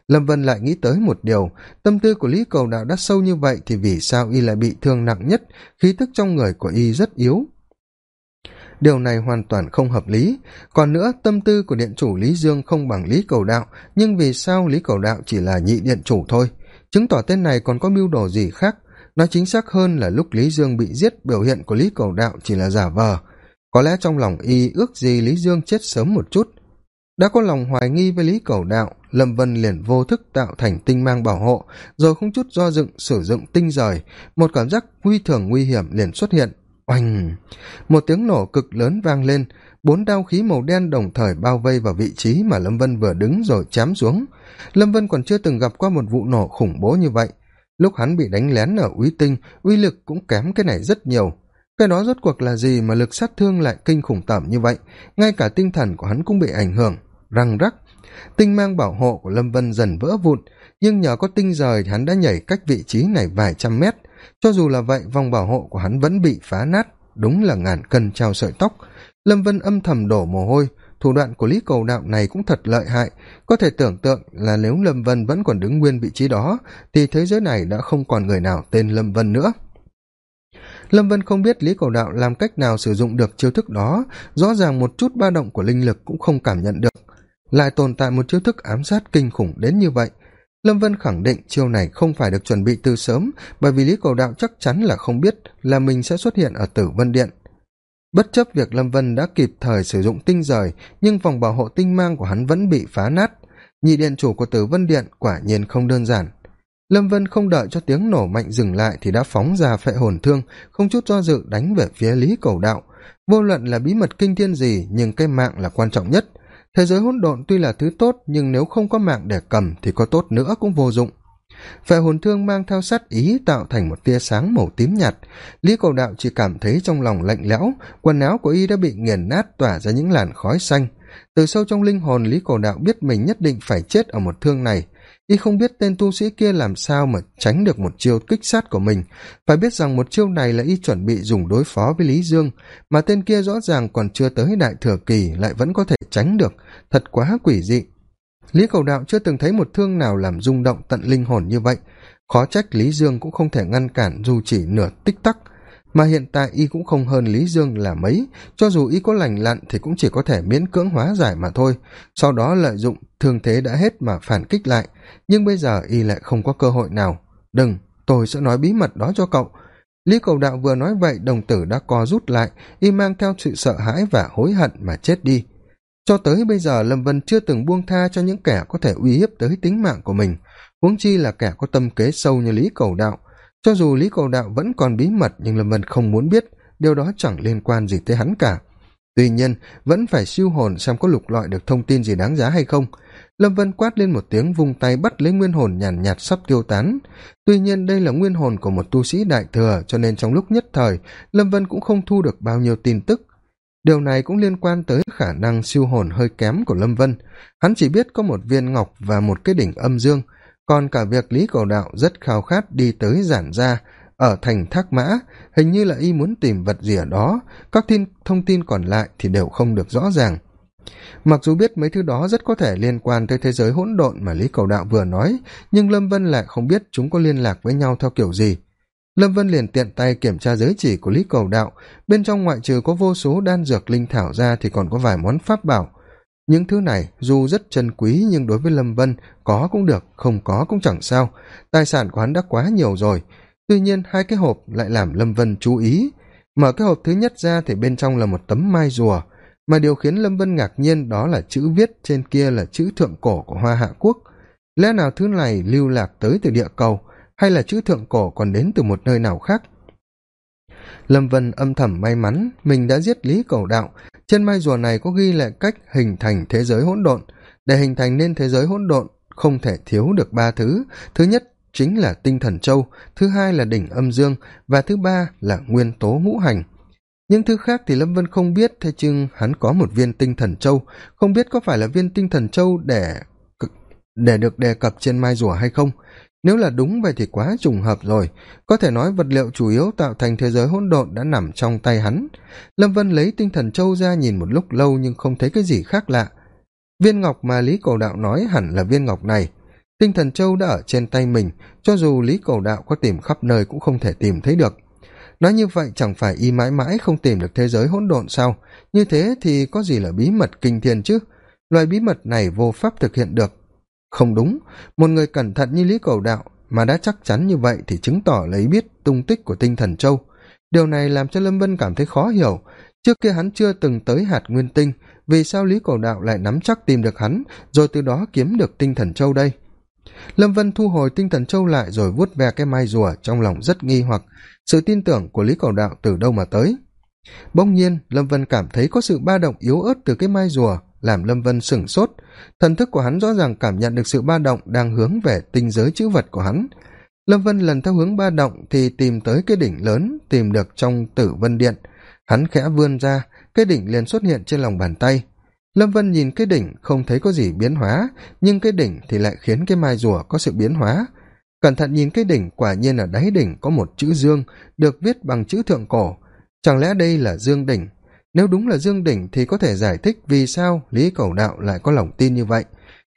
Lâm vân lại nghĩ tới một điều, tâm tư của lý cầu đạo đã sâu như vậy thì vì sao y lại bị thương nặng nhất, khí tức trong người của y rất yếu? Điều này hoàn toàn không hợp lý. Còn nữa, tâm tư của điện chủ lý dương không bằng lý cầu đạo, nhưng vì sao lý cầu đạo chỉ là nhị điện chủ thôi? Chứng tỏ tên này còn có mưu đồ gì khác? Nói chính xác hơn là lúc lý dương bị giết, biểu hiện của lý cầu đạo chỉ là giả vờ. Có lẽ trong lòng y ước gì lý dương chết sớm một chút. Đã có lòng hoài nghi với lý cầu đạo, lâm vân liền vô thức tạo thành tinh mang bảo hộ, rồi không chút do dựng sử dụng tinh rời. Một cảm giác nguy thường nguy hiểm liền xuất hiện. Oanh! Một tiếng nổ cực lớn vang lên bốn đao khí màu đen đồng thời bao vây vào vị trí mà lâm vân vừa đứng rồi chém xuống. Lâm vân còn chưa từng gặp qua một vụ nổ khủng bố như vậy. Lúc hắn bị đánh lén ở uy tinh, uy lực cũng kém cái này rất nhiều. Cái đó rốt cuộc là gì mà lực sát thương lại kinh khủng tởm như vậy? Ngay cả tinh thần của hắn cũng bị ảnh hưởng. Răng rắc. Tinh mang bảo hộ của lâm vân dần vỡ vụn, nhưng nhờ có tinh rời thì hắn đã nhảy cách vị trí này vài trăm mét. Cho dù là vậy, vòng bảo hộ của hắn vẫn bị phá nát. Đúng là ngàn cân trao sợi tóc lâm vân âm thầm đổ mồ hôi. Thủ đoạn của lý cầu đạo này cũng thật lợi hại. Có thể tưởng tượng là nếu lâm vân vẫn còn đứng nguyên vị trí đó, thì thế giới này đã không còn người nào tên lâm vân nữa. Lâm vân không biết lý cầu đạo làm cách nào sử dụng được chiêu thức đó. Rõ ràng một chút ba động của linh lực cũng không cảm nhận được. Lại tồn tại một chiêu thức ám sát kinh khủng đến như vậy. Lâm vân khẳng định chiêu này không phải được chuẩn bị từ sớm, bởi vì lý cầu đạo chắc chắn là không biết là mình sẽ xuất hiện ở tử vân điện bất chấp việc lâm vân đã kịp thời sử dụng tinh rời, nhưng vòng bảo hộ tinh mang của hắn vẫn bị phá nát. Nhị điện chủ của tử vân điện quả nhiên không đơn giản. Lâm vân không đợi cho tiếng nổ mạnh dừng lại thì đã phóng ra phệ hồn thương, không chút do dự đánh về phía lý cầu đạo. Vô luận là bí mật kinh thiên gì, nhưng cái mạng là quan trọng nhất. Thế giới hỗn độn tuy là thứ tốt, nhưng nếu không có mạng để cầm thì có tốt nữa cũng vô dụng phệ hồn thương mang theo sát ý tạo thành một tia sáng màu tím nhạt. Lý cầu đạo chỉ cảm thấy trong lòng lạnh lẽo, quần áo của y đã bị nghiền nát tỏa ra những làn khói xanh. Từ sâu trong linh hồn, lý cầu đạo biết mình nhất định phải chết ở một thương này. Y không biết tên tu sĩ kia làm sao mà tránh được một chiêu kích sát của mình. Phải biết rằng một chiêu này là y chuẩn bị dùng đối phó với lý dương, mà tên kia rõ ràng còn chưa tới đại thừa kỳ lại vẫn có thể tránh được. Thật quá quỷ dị lý cầu đạo chưa từng thấy một thương nào làm rung động tận linh hồn như vậy. Khó trách lý dương cũng không thể ngăn cản dù chỉ nửa tích tắc. Mà hiện tại y cũng không hơn lý dương là mấy. Cho dù y có lành lặn thì cũng chỉ có thể miễn cưỡng hóa giải mà thôi. Sau đó lợi dụng, thương thế đã hết mà phản kích lại. Nhưng bây giờ y lại không có cơ hội nào. Đừng, tôi sẽ nói bí mật đó cho cậu. Lý cầu đạo vừa nói vậy, đồng tử đã co rút lại. Y mang theo sự sợ hãi và hối hận mà chết đi cho tới bây giờ lâm vân chưa từng buông tha cho những kẻ có thể uy hiếp tới tính mạng của mình. Huống chi là kẻ có tâm kế sâu như lý cầu đạo. Cho dù lý cầu đạo vẫn còn bí mật nhưng lâm vân không muốn biết điều đó chẳng liên quan gì tới hắn cả. Tuy nhiên vẫn phải siêu hồn xem có lục lọi được thông tin gì đáng giá hay không. Lâm vân quát lên một tiếng vung tay bắt lấy nguyên hồn nhàn nhạt, nhạt sắp tiêu tán. Tuy nhiên đây là nguyên hồn của một tu sĩ đại thừa cho nên trong lúc nhất thời lâm vân cũng không thu được bao nhiêu tin tức điều này cũng liên quan tới khả năng siêu hồn hơi kém của lâm vân. Hắn chỉ biết có một viên ngọc và một cái đỉnh âm dương, còn cả việc lý cầu đạo rất khao khát đi tới giản gia ở thành thác mã, hình như là y muốn tìm vật gì ở đó, các tin, thông tin còn lại thì đều không được rõ ràng. Mặc dù biết mấy thứ đó rất có thể liên quan tới thế giới hỗn độn mà lý cầu đạo vừa nói, nhưng lâm vân lại không biết chúng có liên lạc với nhau theo kiểu gì lâm vân liền tiện tay kiểm tra giới chỉ của lý cầu đạo. Bên trong ngoại trừ có vô số đan dược linh thảo ra thì còn có vài món pháp bảo. Những thứ này dù rất chân quý nhưng đối với lâm vân có cũng được, không có cũng chẳng sao. Tài sản của hắn đã quá nhiều rồi. Tuy nhiên hai cái hộp lại làm lâm vân chú ý. Mở cái hộp thứ nhất ra thì bên trong là một tấm mai rùa. Mà điều khiến lâm vân ngạc nhiên đó là chữ viết trên kia là chữ thượng cổ của hoa hạ quốc. Lẽ nào thứ này lưu lạc tới từ địa cầu? Hay là chữ thượng cổ còn đến từ một nơi nào khác? Lâm vân âm thầm may mắn, mình đã giết lý cầu đạo. Trên mai rùa này có ghi lại cách hình thành thế giới hỗn độn. Để hình thành nên thế giới hỗn độn, không thể thiếu được ba thứ. Thứ nhất chính là tinh thần châu, thứ hai là đỉnh âm dương, và thứ ba là nguyên tố ngũ hành. Những thứ khác thì lâm vân không biết, thế chừng hắn có một viên tinh thần châu. Không biết có phải là viên tinh thần châu để để được đề cập trên mai rùa hay không? Nếu là đúng vậy thì quá trùng hợp rồi. Có thể nói vật liệu chủ yếu tạo thành thế giới hỗn độn đã nằm trong tay hắn. Lâm vân lấy tinh thần châu ra nhìn một lúc lâu nhưng không thấy cái gì khác lạ. Viên ngọc mà lý cầu đạo nói hẳn là viên ngọc này. Tinh thần châu đã ở trên tay mình, cho dù lý cầu đạo có tìm khắp nơi cũng không thể tìm thấy được. Nói như vậy chẳng phải y mãi mãi không tìm được thế giới hỗn độn sao? Như thế thì có gì là bí mật kinh thiên chứ? Loài bí mật này vô pháp thực hiện được không đúng, một người cẩn thận như lý cầu đạo mà đã chắc chắn như vậy thì chứng tỏ lấy biết tung tích của tinh thần châu. Điều này làm cho lâm vân cảm thấy khó hiểu. Trước kia hắn chưa từng tới hạt nguyên tinh, vì sao lý cầu đạo lại nắm chắc tìm được hắn, rồi từ đó kiếm được tinh thần châu đây? Lâm vân thu hồi tinh thần châu lại rồi vuốt ve cái mai rùa trong lòng rất nghi hoặc. Sự tin tưởng của lý cầu đạo từ đâu mà tới? Bỗng nhiên, lâm vân cảm thấy có sự ba động yếu ớt từ cái mai rùa làm lâm vân sửng sốt. Thần thức của hắn rõ ràng cảm nhận được sự ba động đang hướng về tinh giới chữ vật của hắn. Lâm vân lần theo hướng ba động thì tìm tới cái đỉnh lớn, tìm được trong tử vân điện. Hắn khẽ vươn ra, cái đỉnh liền xuất hiện trên lòng bàn tay. Lâm vân nhìn cái đỉnh, không thấy có gì biến hóa, nhưng cái đỉnh thì lại khiến cái mai rùa có sự biến hóa. Cẩn thận nhìn cái đỉnh, quả nhiên ở đáy đỉnh có một chữ dương, được viết bằng chữ thượng cổ. Chẳng lẽ đây là dương đỉnh? Nếu đúng là dương đỉnh thì có thể giải thích vì sao lý cầu đạo lại có lòng tin như vậy.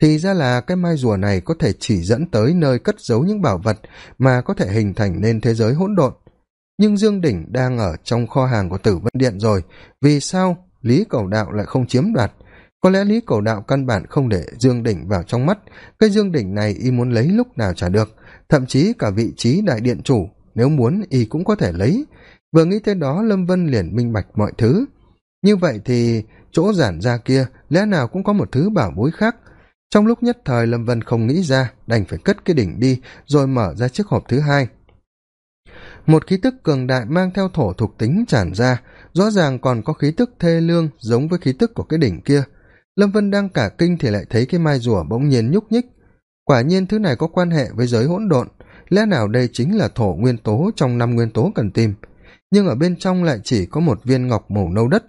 Thì ra là cái mai rùa này có thể chỉ dẫn tới nơi cất giấu những bảo vật mà có thể hình thành nên thế giới hỗn độn. Nhưng dương đỉnh đang ở trong kho hàng của tử vân điện rồi. Vì sao lý cầu đạo lại không chiếm đoạt? Có lẽ lý cầu đạo căn bản không để dương đỉnh vào trong mắt. Cái dương đỉnh này y muốn lấy lúc nào trả được. Thậm chí cả vị trí đại điện chủ, nếu muốn y cũng có thể lấy. Vừa nghĩ tới đó, lâm vân liền minh bạch mọi thứ như vậy thì chỗ giản ra kia lẽ nào cũng có một thứ bảo bối khác. Trong lúc nhất thời lâm vân không nghĩ ra, đành phải cất cái đỉnh đi, rồi mở ra chiếc hộp thứ hai. Một khí tức cường đại mang theo thổ thuộc tính tràn ra, rõ ràng còn có khí tức thê lương giống với khí tức của cái đỉnh kia. Lâm vân đang cả kinh thì lại thấy cái mai rùa bỗng nhiên nhúc nhích. Quả nhiên thứ này có quan hệ với giới hỗn độn, lẽ nào đây chính là thổ nguyên tố trong năm nguyên tố cần tìm? Nhưng ở bên trong lại chỉ có một viên ngọc màu nâu đất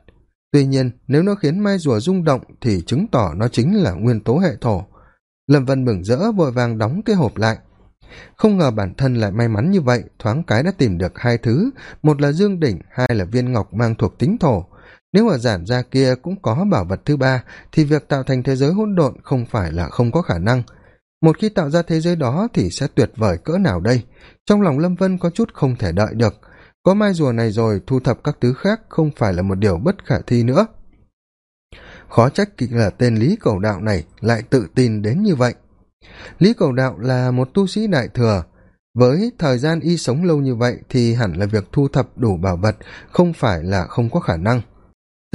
tuy nhiên, nếu nó khiến mai rùa rung động thì chứng tỏ nó chính là nguyên tố hệ thổ. Lâm vân mừng rỡ, vội vàng đóng cái hộp lại. Không ngờ bản thân lại may mắn như vậy, thoáng cái đã tìm được hai thứ. Một là dương đỉnh, hai là viên ngọc mang thuộc tính thổ. Nếu ở giản gia kia cũng có bảo vật thứ ba, thì việc tạo thành thế giới hỗn độn không phải là không có khả năng. Một khi tạo ra thế giới đó thì sẽ tuyệt vời cỡ nào đây? Trong lòng lâm vân có chút không thể đợi được có mai rùa này rồi, thu thập các thứ khác không phải là một điều bất khả thi nữa. Khó trách kịch là tên lý cầu đạo này lại tự tin đến như vậy. Lý cầu đạo là một tu sĩ đại thừa. Với thời gian y sống lâu như vậy thì hẳn là việc thu thập đủ bảo vật không phải là không có khả năng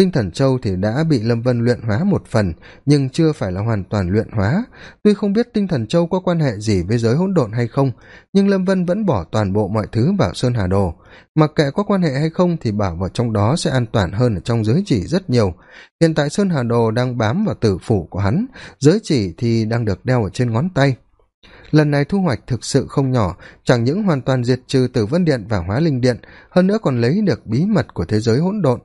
tinh thần châu thì đã bị lâm vân luyện hóa một phần, nhưng chưa phải là hoàn toàn luyện hóa. Tuy không biết tinh thần châu có quan hệ gì với giới hỗn độn hay không, nhưng lâm vân vẫn bỏ toàn bộ mọi thứ vào sơn hà đồ. Mặc kệ có quan hệ hay không thì bảo vào trong đó sẽ an toàn hơn ở trong giới chỉ rất nhiều. Hiện tại sơn hà đồ đang bám vào tử phủ của hắn, giới chỉ thì đang được đeo ở trên ngón tay. Lần này thu hoạch thực sự không nhỏ, chẳng những hoàn toàn diệt trừ tử vân điện và hóa linh điện, hơn nữa còn lấy được bí mật của thế giới hỗn độn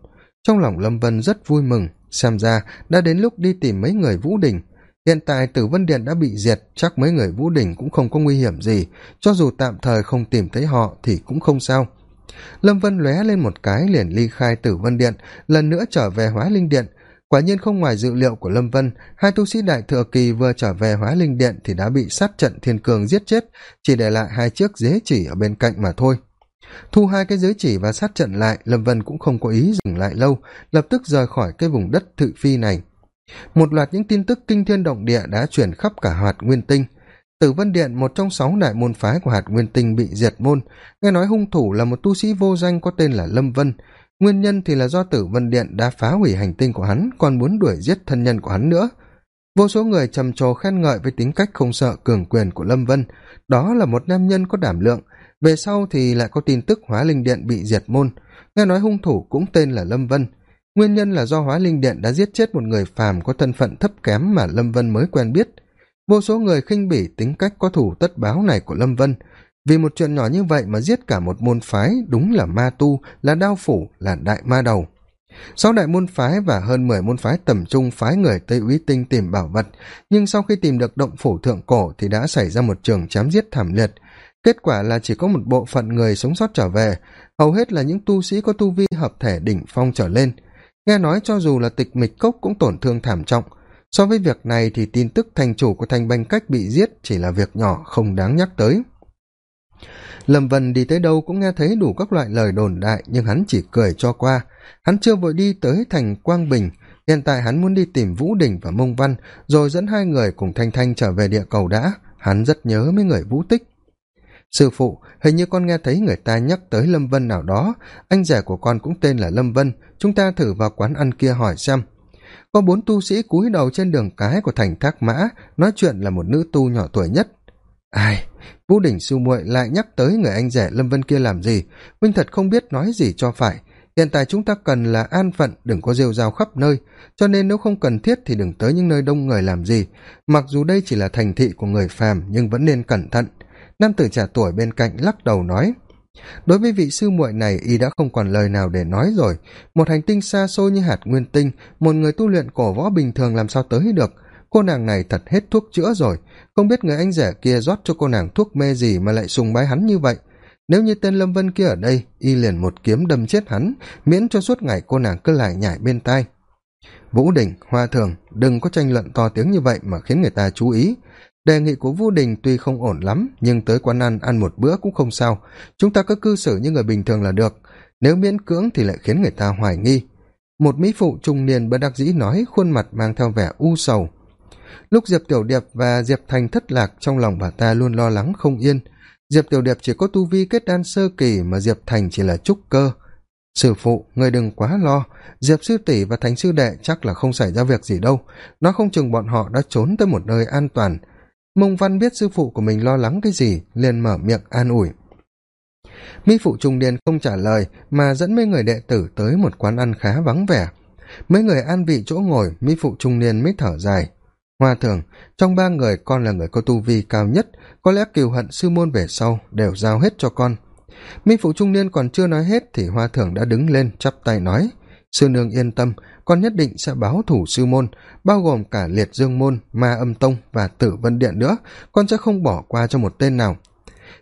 trong lòng lâm vân rất vui mừng, xem ra đã đến lúc đi tìm mấy người vũ đình. Hiện tại tử vân điện đã bị diệt, chắc mấy người vũ đình cũng không có nguy hiểm gì. Cho dù tạm thời không tìm thấy họ thì cũng không sao. Lâm vân lóe lên một cái liền ly khai tử vân điện, lần nữa trở về hóa linh điện. Quả nhiên không ngoài dự liệu của lâm vân, hai tu sĩ đại thừa kỳ vừa trở về hóa linh điện thì đã bị sát trận thiên cường giết chết, chỉ để lại hai chiếc dế chỉ ở bên cạnh mà thôi thu hai cái giới chỉ và sát trận lại, lâm vân cũng không có ý dừng lại lâu, lập tức rời khỏi cái vùng đất thự phi này. Một loạt những tin tức kinh thiên động địa đã chuyển khắp cả hoạt nguyên tinh. Tử vân điện, một trong sáu đại môn phái của hạt nguyên tinh bị diệt môn. Nghe nói hung thủ là một tu sĩ vô danh có tên là lâm vân. Nguyên nhân thì là do tử vân điện đã phá hủy hành tinh của hắn, còn muốn đuổi giết thân nhân của hắn nữa. Vô số người trầm trồ khen ngợi với tính cách không sợ cường quyền của lâm vân. Đó là một nam nhân có đảm lượng về sau thì lại có tin tức hóa linh điện bị diệt môn. Nghe nói hung thủ cũng tên là lâm vân. Nguyên nhân là do hóa linh điện đã giết chết một người phàm có thân phận thấp kém mà lâm vân mới quen biết. Vô số người khinh bỉ tính cách có thủ tất báo này của lâm vân. Vì một chuyện nhỏ như vậy mà giết cả một môn phái, đúng là ma tu, là đao phủ, là đại ma đầu. Sáu đại môn phái và hơn mười môn phái tầm trung phái người tây úy tinh tìm bảo vật, nhưng sau khi tìm được động phủ thượng cổ thì đã xảy ra một trường chém giết thảm liệt kết quả là chỉ có một bộ phận người sống sót trở về, hầu hết là những tu sĩ có tu vi hợp thể đỉnh phong trở lên. Nghe nói cho dù là tịch mịch cốc cũng tổn thương thảm trọng. So với việc này thì tin tức thành chủ của thành banh cách bị giết chỉ là việc nhỏ, không đáng nhắc tới. Lâm vân đi tới đâu cũng nghe thấy đủ các loại lời đồn đại, nhưng hắn chỉ cười cho qua. Hắn chưa vội đi tới thành quang bình. Hiện tại hắn muốn đi tìm vũ đình và mông văn, rồi dẫn hai người cùng thanh thanh trở về địa cầu đã. Hắn rất nhớ mấy người vũ tích sư phụ, hình như con nghe thấy người ta nhắc tới lâm vân nào đó. Anh rể của con cũng tên là lâm vân. Chúng ta thử vào quán ăn kia hỏi xem. Có bốn tu sĩ cúi đầu trên đường cái của thành thác mã, nói chuyện là một nữ tu nhỏ tuổi nhất. Ai, vũ đỉnh sư muội lại nhắc tới người anh rể lâm vân kia làm gì? Huynh thật không biết nói gì cho phải. Hiện tại chúng ta cần là an phận, đừng có rêu rao khắp nơi. Cho nên nếu không cần thiết thì đừng tới những nơi đông người làm gì. Mặc dù đây chỉ là thành thị của người phàm, nhưng vẫn nên cẩn thận nam tử trẻ tuổi bên cạnh lắc đầu nói, đối với vị sư muội này, y đã không còn lời nào để nói rồi. Một hành tinh xa xôi như hạt nguyên tinh, một người tu luyện cổ võ bình thường làm sao tới được? Cô nàng này thật hết thuốc chữa rồi. Không biết người anh rể kia rót cho cô nàng thuốc mê gì mà lại sùng bái hắn như vậy? Nếu như tên lâm vân kia ở đây, y liền một kiếm đâm chết hắn, miễn cho suốt ngày cô nàng cứ lại nhải bên tai. Vũ đình hoa thường, đừng có tranh luận to tiếng như vậy mà khiến người ta chú ý đề nghị của vũ đình tuy không ổn lắm, nhưng tới quán ăn ăn một bữa cũng không sao. Chúng ta cứ cư xử như người bình thường là được. Nếu miễn cưỡng thì lại khiến người ta hoài nghi. Một mỹ phụ trung niên bất đắc dĩ nói, khuôn mặt mang theo vẻ u sầu. Lúc diệp tiểu điệp và diệp thành thất lạc, trong lòng bà ta luôn lo lắng không yên. Diệp tiểu điệp chỉ có tu vi kết đan sơ kỳ mà diệp thành chỉ là trúc cơ. Sư phụ người đừng quá lo. Diệp sư tỷ và thánh sư đệ chắc là không xảy ra việc gì đâu. Nó không chừng bọn họ đã trốn tới một nơi an toàn mông văn biết sư phụ của mình lo lắng cái gì, liền mở miệng an ủi. Mỹ phụ trung niên không trả lời, mà dẫn mấy người đệ tử tới một quán ăn khá vắng vẻ. Mấy người an vị chỗ ngồi, mỹ phụ trung niên mới thở dài. Hoa thường trong ba người con là người có tu vi cao nhất, có lẽ kiều hận sư môn về sau đều giao hết cho con. Mỹ phụ trung niên còn chưa nói hết thì hoa Thường đã đứng lên, chắp tay nói, sư nương yên tâm con nhất định sẽ báo thủ sư môn, bao gồm cả liệt dương môn, ma âm tông và tử vân điện nữa. Con sẽ không bỏ qua cho một tên nào.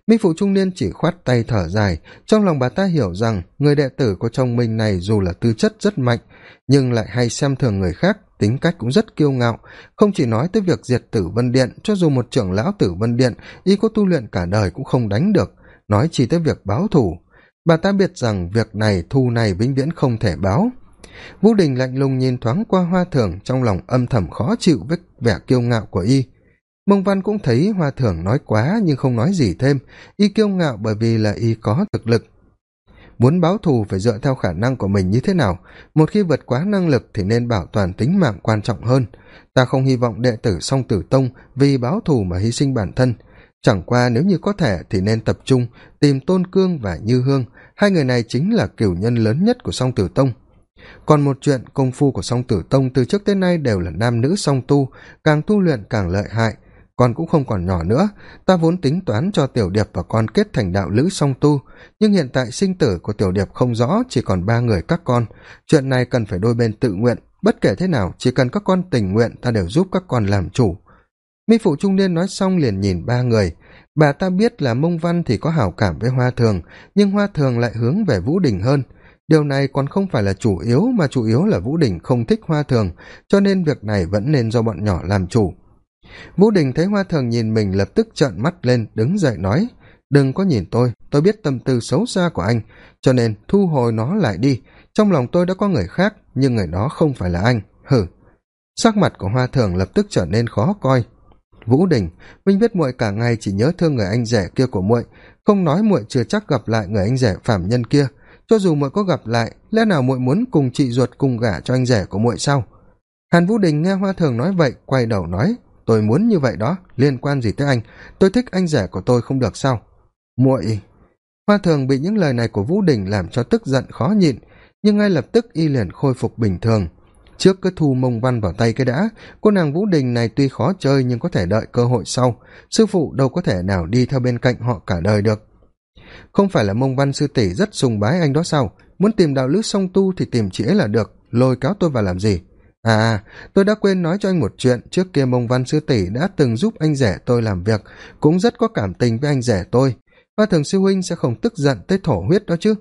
Minh phụ trung niên chỉ khoát tay thở dài. Trong lòng bà ta hiểu rằng, người đệ tử của chồng mình này dù là tư chất rất mạnh, nhưng lại hay xem thường người khác, tính cách cũng rất kiêu ngạo. Không chỉ nói tới việc diệt tử vân điện, cho dù một trưởng lão tử vân điện, y có tu luyện cả đời cũng không đánh được. Nói chỉ tới việc báo thù bà ta biết rằng việc này, thu này vĩnh viễn không thể báo vũ đình lạnh lùng nhìn thoáng qua hoa thưởng, trong lòng âm thầm khó chịu với vẻ kiêu ngạo của y. Mông văn cũng thấy hoa thưởng nói quá nhưng không nói gì thêm. Y kiêu ngạo bởi vì là y có thực lực. Muốn báo thù phải dựa theo khả năng của mình như thế nào? Một khi vượt quá năng lực thì nên bảo toàn tính mạng quan trọng hơn. Ta không hy vọng đệ tử song tử tông vì báo thù mà hy sinh bản thân. Chẳng qua nếu như có thể thì nên tập trung, tìm tôn cương và như hương. Hai người này chính là cửu nhân lớn nhất của song tử tông còn một chuyện công phu của song tử tông từ trước tới nay đều là nam nữ song tu, càng tu luyện càng lợi hại. Con cũng không còn nhỏ nữa, ta vốn tính toán cho tiểu điệp và con kết thành đạo lữ song tu, nhưng hiện tại sinh tử của tiểu điệp không rõ, chỉ còn ba người các con. Chuyện này cần phải đôi bên tự nguyện, bất kể thế nào, chỉ cần các con tình nguyện, ta đều giúp các con làm chủ. Mi phụ trung niên nói xong liền nhìn ba người. Bà ta biết là mông văn thì có hảo cảm với hoa thường, nhưng hoa thường lại hướng về vũ đình hơn điều này còn không phải là chủ yếu, mà chủ yếu là vũ đình không thích hoa thường, cho nên việc này vẫn nên do bọn nhỏ làm chủ. Vũ đình thấy hoa thường nhìn mình lập tức trợn mắt lên, đứng dậy nói, đừng có nhìn tôi tôi biết tâm tư xấu xa của anh, cho nên thu hồi nó lại đi. Trong lòng tôi đã có người khác, nhưng người đó không phải là anh. Hử sắc mặt của hoa thường lập tức trở nên khó coi. Vũ đình, minh biết muội cả ngày chỉ nhớ thương người anh rể kia của muội, không nói muội chưa chắc gặp lại người anh rể phạm nhân kia cho dù muội có gặp lại, lẽ nào muội muốn cùng chị ruột cùng gả cho anh rể của muội sao? Hàn vũ đình nghe hoa thường nói vậy, quay đầu nói, tôi muốn như vậy đó, liên quan gì tới anh? Tôi thích anh rể của tôi không được sao? Muội. Hoa thường bị những lời này của vũ đình làm cho tức giận khó nhịn, nhưng ngay lập tức y liền khôi phục bình thường. Trước cứ thu mông văn vào tay cái đã, cô nàng vũ đình này tuy khó chơi nhưng có thể đợi cơ hội sau. Sư phụ đâu có thể nào đi theo bên cạnh họ cả đời được không phải là mông văn sư tỷ rất sùng bái anh đó sao? Muốn tìm đạo lữ song tu thì tìm chị ấy là được, lôi kéo tôi vào làm gì? À tôi đã quên nói cho anh một chuyện, trước kia mông văn sư tỷ đã từng giúp anh rể tôi làm việc, cũng rất có cảm tình với anh rể tôi. Và thường sư huynh sẽ không tức giận tới thổ huyết đó chứ.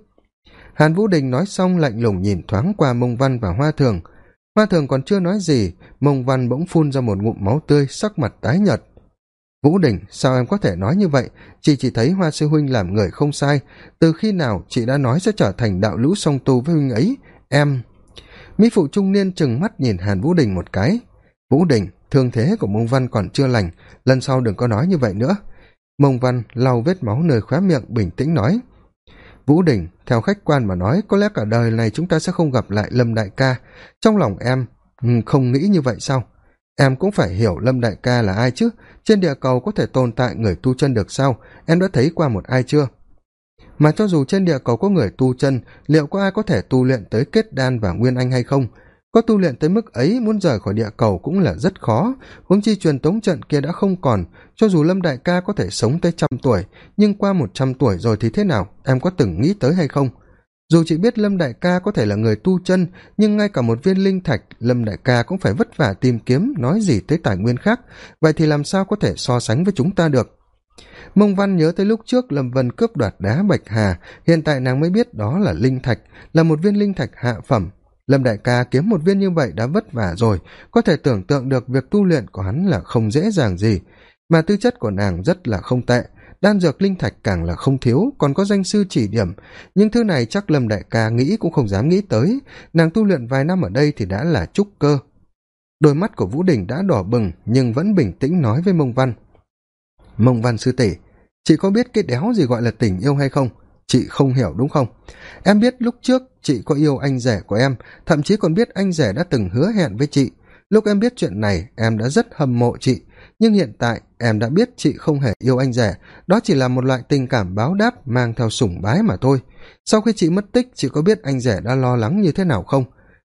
Hàn vũ đình nói xong lạnh lùng nhìn thoáng qua mông văn và hoa thường. Hoa thường còn chưa nói gì, mông văn bỗng phun ra một ngụm máu tươi, sắc mặt tái nhợt vũ đình, sao em có thể nói như vậy? Chị chỉ thấy hoa sư huynh làm người không sai. Từ khi nào chị đã nói sẽ trở thành đạo lũ song tu với huynh ấy? Em, mỹ phụ trung niên chừng mắt nhìn hàn vũ đình một cái. Vũ đình, thương thế của mông văn còn chưa lành. Lần sau đừng có nói như vậy nữa. Mông văn lau vết máu nơi khóe miệng, bình tĩnh nói. Vũ đình, theo khách quan mà nói, có lẽ cả đời này chúng ta sẽ không gặp lại lâm đại ca. Trong lòng em ừ, không nghĩ như vậy sao? Em cũng phải hiểu lâm đại ca là ai chứ. Trên địa cầu có thể tồn tại người tu chân được sao? Em đã thấy qua một ai chưa? Mà cho dù trên địa cầu có người tu chân, liệu có ai có thể tu luyện tới kết đan và nguyên anh hay không? Có tu luyện tới mức ấy muốn rời khỏi địa cầu cũng là rất khó. Huống chi truyền tống trận kia đã không còn. Cho dù lâm đại ca có thể sống tới trăm tuổi, nhưng qua một trăm tuổi rồi thì thế nào? Em có từng nghĩ tới hay không? Dù chị biết lâm đại ca có thể là người tu chân, nhưng ngay cả một viên linh thạch, lâm đại ca cũng phải vất vả tìm kiếm, nói gì tới tài nguyên khác. Vậy thì làm sao có thể so sánh với chúng ta được? Mông văn nhớ tới lúc trước lâm vân cướp đoạt đá bạch hà, hiện tại nàng mới biết đó là linh thạch, là một viên linh thạch hạ phẩm. Lâm đại ca kiếm một viên như vậy đã vất vả rồi, có thể tưởng tượng được việc tu luyện của hắn là không dễ dàng gì. Mà tư chất của nàng rất là không tệ đan dược linh thạch càng là không thiếu, còn có danh sư chỉ điểm. Nhưng thứ này chắc lâm đại ca nghĩ cũng không dám nghĩ tới. Nàng tu luyện vài năm ở đây thì đã là trúc cơ. Đôi mắt của vũ đình đã đỏ bừng, nhưng vẫn bình tĩnh nói với mông văn. Mông văn sư tỷ, chị có biết cái đéo gì gọi là tình yêu hay không? Chị không hiểu đúng không? Em biết lúc trước chị có yêu anh rể của em, thậm chí còn biết anh rể đã từng hứa hẹn với chị. Lúc em biết chuyện này, em đã rất hâm mộ chị. Nhưng hiện tại em đã biết chị không hề yêu anh rể đó chỉ là một loại tình cảm báo đáp mang theo sủng bái mà thôi. Sau khi chị mất tích, chị có biết anh rể đã lo lắng như thế nào không?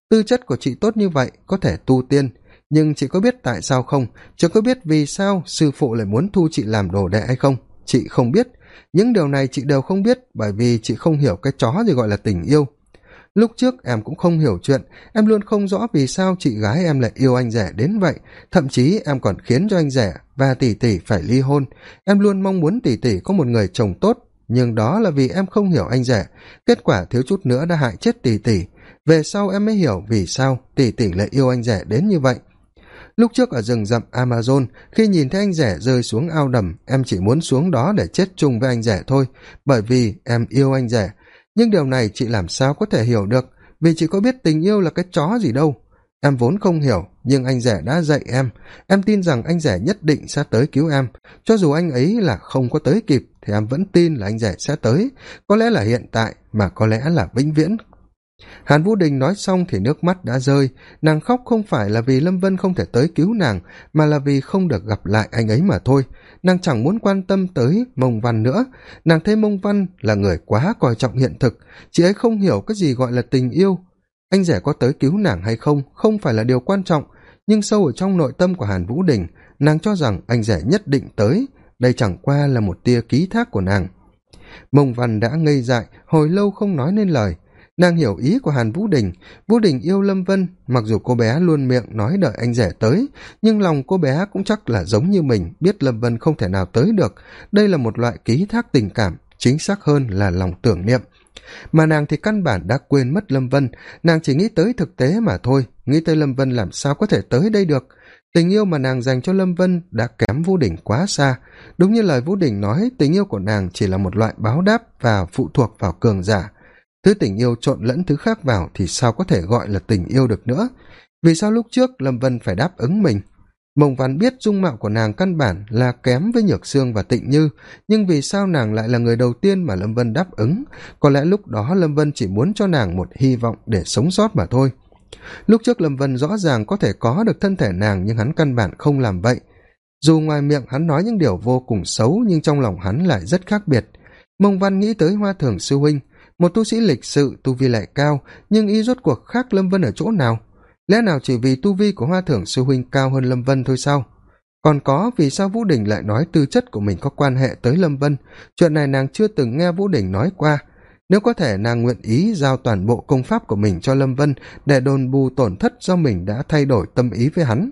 Tư chất của chị tốt như vậy có thể tu tiên. Nhưng chị có biết tại sao không? Chị có biết vì sao sư phụ lại muốn thu chị làm đồ đệ hay không? Chị không biết. Những điều này chị đều không biết bởi vì chị không hiểu cái chó gì gọi là tình yêu lúc trước em cũng không hiểu chuyện, em luôn không rõ vì sao chị gái em lại yêu anh rẻ đến vậy. Thậm chí em còn khiến cho anh rẻ và tỷ tỷ phải ly hôn. Em luôn mong muốn tỷ tỷ có một người chồng tốt, nhưng đó là vì em không hiểu anh rẻ. Kết quả thiếu chút nữa đã hại chết tỷ tỷ. Về sau em mới hiểu vì sao tỷ tỷ lại yêu anh rẻ đến như vậy. Lúc trước ở rừng rậm amazon, khi nhìn thấy anh rẻ rơi xuống ao đầm, em chỉ muốn xuống đó để chết chung với anh rẻ thôi. Bởi vì em yêu anh rẻ nhưng điều này chị làm sao có thể hiểu được, vì chị có biết tình yêu là cái chó gì đâu. Em vốn không hiểu, nhưng anh rể đã dạy em. Em tin rằng anh rể nhất định sẽ tới cứu em. Cho dù anh ấy là không có tới kịp, thì em vẫn tin là anh rể sẽ tới. Có lẽ là hiện tại, mà có lẽ là vĩnh viễn. Hàn vũ đình nói xong thì nước mắt đã rơi. Nàng khóc không phải là vì lâm vân không thể tới cứu nàng, mà là vì không được gặp lại anh ấy mà thôi nàng chẳng muốn quan tâm tới mông văn nữa. Nàng thấy mông văn là người quá coi trọng hiện thực. Chị ấy không hiểu cái gì gọi là tình yêu. Anh rể có tới cứu nàng hay không không phải là điều quan trọng. Nhưng sâu ở trong nội tâm của hàn vũ đình, nàng cho rằng anh rể nhất định tới. Đây chẳng qua là một tia ký thác của nàng. Mông văn đã ngây dại, hồi lâu không nói nên lời nàng hiểu ý của hàn vũ đình. Vũ đình yêu lâm vân. Mặc dù cô bé luôn miệng nói đợi anh rể tới, nhưng lòng cô bé cũng chắc là giống như mình, biết lâm vân không thể nào tới được. Đây là một loại ký thác tình cảm, chính xác hơn là lòng tưởng niệm. Mà nàng thì căn bản đã quên mất lâm vân. Nàng chỉ nghĩ tới thực tế mà thôi. Nghĩ tới lâm vân làm sao có thể tới đây được? Tình yêu mà nàng dành cho lâm vân đã kém vũ đình quá xa. Đúng như lời vũ đình nói, tình yêu của nàng chỉ là một loại báo đáp và phụ thuộc vào cường giả thứ tình yêu trộn lẫn thứ khác vào thì sao có thể gọi là tình yêu được nữa? Vì sao lúc trước lâm vân phải đáp ứng mình? Mông văn biết dung mạo của nàng căn bản là kém với nhược sương và tịnh như, nhưng vì sao nàng lại là người đầu tiên mà lâm vân đáp ứng? Có lẽ lúc đó lâm vân chỉ muốn cho nàng một hy vọng để sống sót mà thôi. Lúc trước lâm vân rõ ràng có thể có được thân thể nàng nhưng hắn căn bản không làm vậy. Dù ngoài miệng hắn nói những điều vô cùng xấu nhưng trong lòng hắn lại rất khác biệt. Mông văn nghĩ tới hoa thường sư huynh một tu sĩ lịch sự tu vi lại cao, nhưng y rốt cuộc khác lâm vân ở chỗ nào? Lẽ nào chỉ vì tu vi của hoa thưởng sư huynh cao hơn lâm vân thôi sao? Còn có vì sao vũ đình lại nói tư chất của mình có quan hệ tới lâm vân? Chuyện này nàng chưa từng nghe vũ đình nói qua. Nếu có thể, nàng nguyện ý giao toàn bộ công pháp của mình cho lâm vân để đồn bù tổn thất do mình đã thay đổi tâm ý với hắn.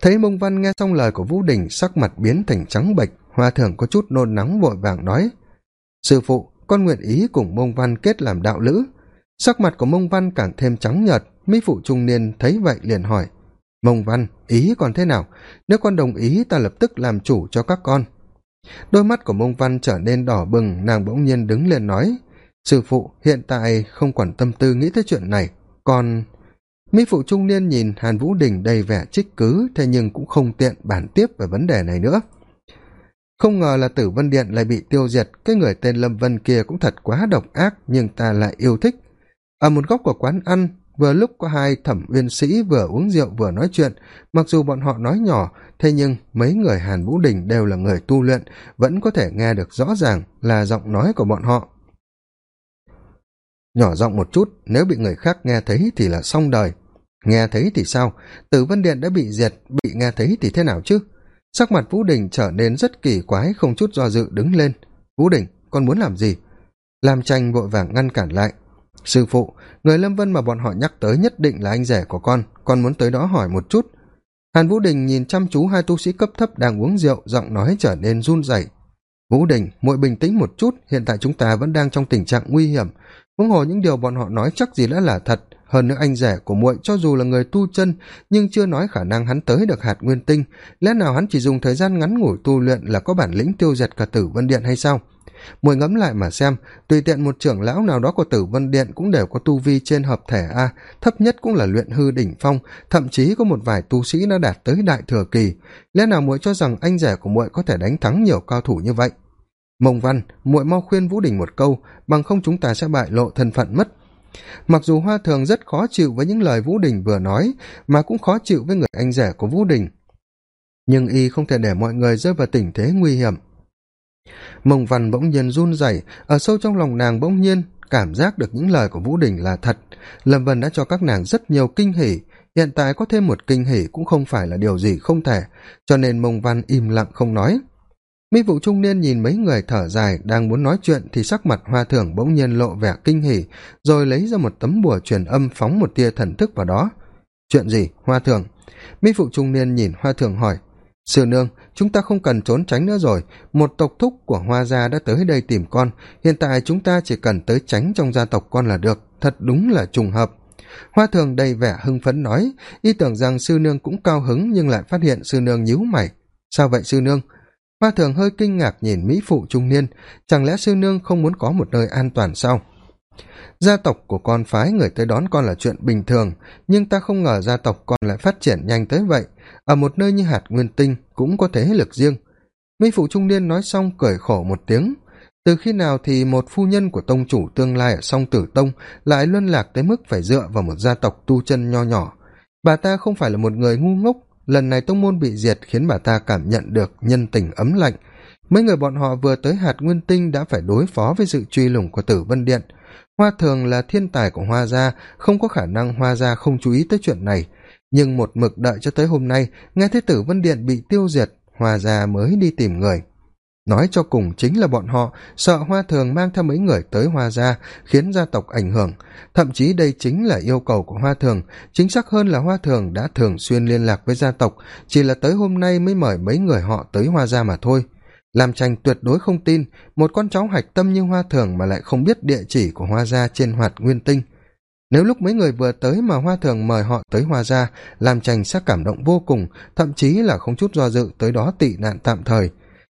Thấy mông văn nghe xong lời của vũ đình, sắc mặt biến thành trắng bệch, hoa thưởng có chút nôn nóng vội vàng nói, sư phụ con nguyện ý cùng mông văn kết làm đạo lữ. Sắc mặt của mông văn càng thêm trắng nhợt, mỹ phụ trung niên thấy vậy liền hỏi, mông văn, ý còn thế nào? Nếu con đồng ý, ta lập tức làm chủ cho các con. Đôi mắt của mông văn trở nên đỏ bừng, nàng bỗng nhiên đứng lên nói, sư phụ, hiện tại không còn tâm tư nghĩ tới chuyện này còn mỹ phụ trung niên nhìn hàn vũ đình đầy vẻ trích cứ, thế nhưng cũng không tiện bàn tiếp về vấn đề này nữa không ngờ là tử vân điện lại bị tiêu diệt, cái người tên lâm vân kia cũng thật quá độc ác, nhưng ta lại yêu thích. Ở một góc của quán ăn, vừa lúc có hai thẩm uyên sĩ vừa uống rượu vừa nói chuyện, mặc dù bọn họ nói nhỏ, thế nhưng mấy người hàn vũ đình đều là người tu luyện, vẫn có thể nghe được rõ ràng là giọng nói của bọn họ. Nhỏ giọng một chút, nếu bị người khác nghe thấy thì là xong đời. Nghe thấy thì sao? Tử vân điện đã bị diệt, bị nghe thấy thì thế nào chứ? Sắc mặt vũ đình trở nên rất kỳ quái không chút do dự đứng lên. Vũ đình, con muốn làm gì? Lam tranh vội vàng ngăn cản lại. Sư phụ, người lâm vân mà bọn họ nhắc tới nhất định là anh rể của con con muốn tới đó hỏi một chút. Hàn vũ đình nhìn chăm chú hai tu sĩ cấp thấp đang uống rượu, giọng nói trở nên run rẩy. Vũ đình, muội bình tĩnh một chút, hiện tại chúng ta vẫn đang trong tình trạng nguy hiểm. Huống hồ những điều bọn họ nói chắc gì đã là thật hơn nữa anh rể của muội cho dù là người tu chân, nhưng chưa nói khả năng hắn tới được hạt nguyên tinh. Lẽ nào hắn chỉ dùng thời gian ngắn ngủi tu luyện là có bản lĩnh tiêu diệt cả tử vân điện hay sao? Muội ngẫm lại mà xem, tùy tiện một trưởng lão nào đó của tử vân điện cũng đều có tu vi trên hợp thể a, thấp nhất cũng là luyện hư đỉnh phong, thậm chí có một vài tu sĩ đã đạt tới đại thừa kỳ. Lẽ nào muội cho rằng anh rể của muội có thể đánh thắng nhiều cao thủ như vậy? Mông văn, muội mau khuyên vũ đình một câu, bằng không chúng ta sẽ bại lộ thân phận mất mặc dù hoa thường rất khó chịu với những lời vũ đình vừa nói, mà cũng khó chịu với người anh rể của vũ đình. Nhưng y không thể để mọi người rơi vào tình thế nguy hiểm. Mông văn bỗng nhiên run rẩy, ở sâu trong lòng nàng bỗng nhiên cảm giác được những lời của vũ đình là thật. Lâm vân đã cho các nàng rất nhiều kinh hỉ, hiện tại có thêm một kinh hỉ cũng không phải là điều gì không thể, cho nên mông văn im lặng không nói mi vụ trung niên nhìn mấy người thở dài đang muốn nói chuyện thì sắc mặt hoa thưởng bỗng nhiên lộ vẻ kinh hỉ, rồi lấy ra một tấm bùa truyền âm phóng một tia thần thức vào đó. Chuyện gì, hoa thưởng? Mi phụ trung niên nhìn hoa thưởng hỏi. Sư nương, chúng ta không cần trốn tránh nữa rồi. Một tộc thúc của hoa gia đã tới đây tìm con. Hiện tại chúng ta chỉ cần tới tránh trong gia tộc con là được. Thật đúng là trùng hợp. Hoa thường đầy vẻ hưng phấn nói. Y tưởng rằng sư nương cũng cao hứng nhưng lại phát hiện sư nương nhíu mày. Sao vậy sư nương? Hoa thường hơi kinh ngạc nhìn mỹ phụ trung niên, chẳng lẽ sư nương không muốn có một nơi an toàn sao? Gia tộc của con phái người tới đón con là chuyện bình thường, nhưng ta không ngờ gia tộc con lại phát triển nhanh tới vậy. Ở một nơi như hạt nguyên tinh cũng có thế lực riêng. Mỹ phụ trung niên nói xong cười khổ một tiếng. Từ khi nào thì một phu nhân của tông chủ tương lai ở song tử tông lại luân lạc tới mức phải dựa vào một gia tộc tu chân nho nhỏ? Bà ta không phải là một người ngu ngốc lần này tông môn bị diệt khiến bà ta cảm nhận được nhân tình ấm lạnh. Mấy người bọn họ vừa tới hạt nguyên tinh đã phải đối phó với sự truy lùng của tử vân điện. Hoa thường là thiên tài của hoa gia, không có khả năng hoa gia không chú ý tới chuyện này. Nhưng một mực đợi cho tới hôm nay, nghe thấy tử vân điện bị tiêu diệt, hoa gia mới đi tìm người nói cho cùng chính là bọn họ, sợ hoa thường mang theo mấy người tới hoa gia, khiến gia tộc ảnh hưởng. Thậm chí đây chính là yêu cầu của hoa thường. Chính xác hơn là hoa thường đã thường xuyên liên lạc với gia tộc, chỉ là tới hôm nay mới mời mấy người họ tới hoa gia mà thôi. Làm tranh tuyệt đối không tin, một con cháu hạch tâm như hoa thường mà lại không biết địa chỉ của hoa gia trên hoạt nguyên tinh. Nếu lúc mấy người vừa tới mà hoa thường mời họ tới hoa gia, làm tranh sẽ cảm động vô cùng, thậm chí là không chút do dự tới đó tị nạn tạm thời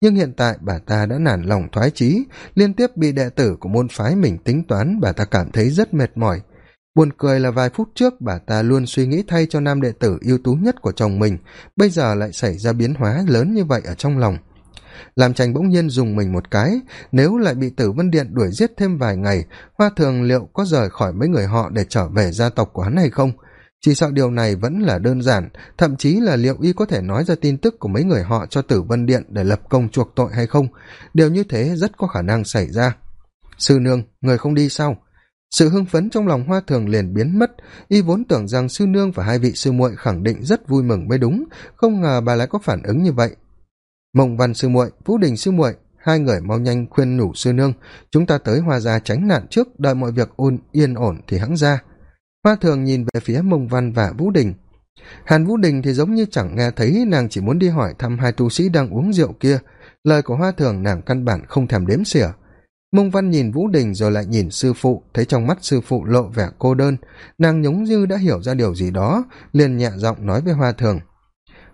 nhưng hiện tại bà ta đã nản lòng thoái chí, liên tiếp bị đệ tử của môn phái mình tính toán, bà ta cảm thấy rất mệt mỏi. Buồn cười là vài phút trước bà ta luôn suy nghĩ thay cho nam đệ tử ưu tú nhất của chồng mình, bây giờ lại xảy ra biến hóa lớn như vậy ở trong lòng. Làm tranh bỗng nhiên dùng mình một cái, nếu lại bị tử vân điện đuổi giết thêm vài ngày, hoa thường liệu có rời khỏi mấy người họ để trở về gia tộc của hắn hay không? Chỉ sợ điều này vẫn là đơn giản, thậm chí là liệu y có thể nói ra tin tức của mấy người họ cho tử vân điện để lập công chuộc tội hay không? Điều như thế rất có khả năng xảy ra. Sư nương, người không đi sao? Sự hưng phấn trong lòng hoa thường liền biến mất. Y vốn tưởng rằng sư nương và hai vị sư muội khẳng định rất vui mừng mới đúng, không ngờ bà lại có phản ứng như vậy. Mộng văn sư muội, vũ đình sư muội, hai người mau nhanh khuyên nhủ sư nương, chúng ta tới hoa gia tránh nạn trước, đợi mọi việc ôn, yên ổn thì hãng ra hoa thường nhìn về phía mông văn và vũ đình. Hàn vũ đình thì giống như chẳng nghe thấy nàng chỉ muốn đi hỏi thăm hai tu sĩ đang uống rượu kia. Lời của hoa thường nàng căn bản không thèm đếm xỉa. Mông văn nhìn vũ đình rồi lại nhìn sư phụ, thấy trong mắt sư phụ lộ vẻ cô đơn. Nàng nhống như đã hiểu ra điều gì đó, liền nhẹ giọng nói với hoa thường.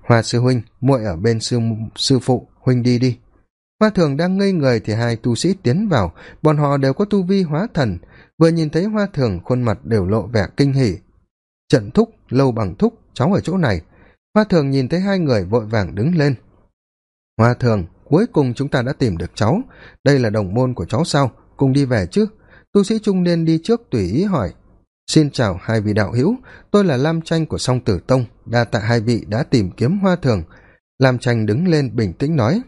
Hoa sư huynh, muội ở bên sư sư phụ, huynh đi đi. Hoa thường đang ngây người thì hai tu sĩ tiến vào. Bọn họ đều có tu vi hóa thần vừa nhìn thấy hoa thường khuôn mặt đều lộ vẻ kinh hỉ. Trận thúc, lâu bằng thúc, cháu ở chỗ này. Hoa thường nhìn thấy hai người vội vàng đứng lên. Hoa thường, cuối cùng chúng ta đã tìm được cháu. Đây là đồng môn của cháu sao? Cùng đi về chứ. Tu sĩ trung niên đi trước tùy ý hỏi. Xin chào hai vị đạo hữu. Tôi là lam tranh của song tử tông. Đa tạ hai vị đã tìm kiếm hoa thường. Lam tranh đứng lên bình tĩnh nói.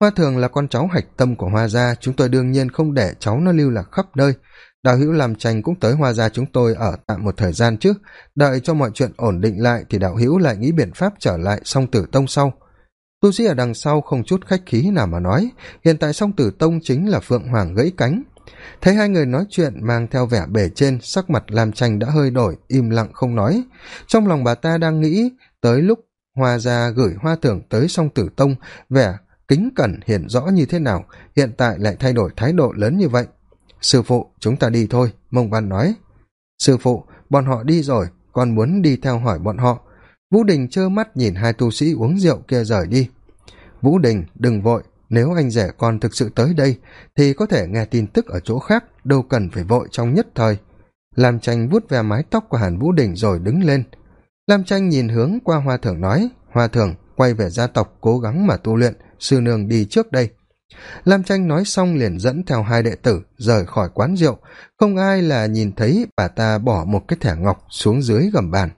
Hoa thường là con cháu hạch tâm của hoa gia. Chúng tôi đương nhiên không để cháu nó lưu lạc khắp nơi đạo hữu làm tranh cũng tới hoa gia chúng tôi ở tạm một thời gian trước. Đợi cho mọi chuyện ổn định lại thì đạo hữu lại nghĩ biện pháp trở lại song tử tông sau. Tu sĩ ở đằng sau không chút khách khí nào mà nói, hiện tại song tử tông chính là phượng hoàng gãy cánh. Thấy hai người nói chuyện mang theo vẻ bề trên, sắc mặt làm tranh đã hơi đổi, im lặng không nói. Trong lòng bà ta đang nghĩ tới lúc hoa gia gửi hoa thưởng tới song tử tông, vẻ kính cẩn hiện rõ như thế nào, hiện tại lại thay đổi thái độ lớn như vậy sư phụ, chúng ta đi thôi mông văn nói. Sư phụ, bọn họ đi rồi, con muốn đi theo hỏi bọn họ. Vũ đình trơ mắt nhìn hai tu sĩ uống rượu kia rời đi. Vũ đình, đừng vội, nếu anh rể con thực sự tới đây, thì có thể nghe tin tức ở chỗ khác, đâu cần phải vội trong nhất thời. Lam tranh vuốt ve mái tóc của hàn vũ đình rồi đứng lên. Lam tranh nhìn hướng qua hoa thưởng nói, hoa thưởng quay về gia tộc cố gắng mà tu luyện, sư nương đi trước đây lam tranh nói xong liền dẫn theo hai đệ tử rời khỏi quán rượu. Không ai là nhìn thấy bà ta bỏ một cái thẻ ngọc xuống dưới gầm bàn.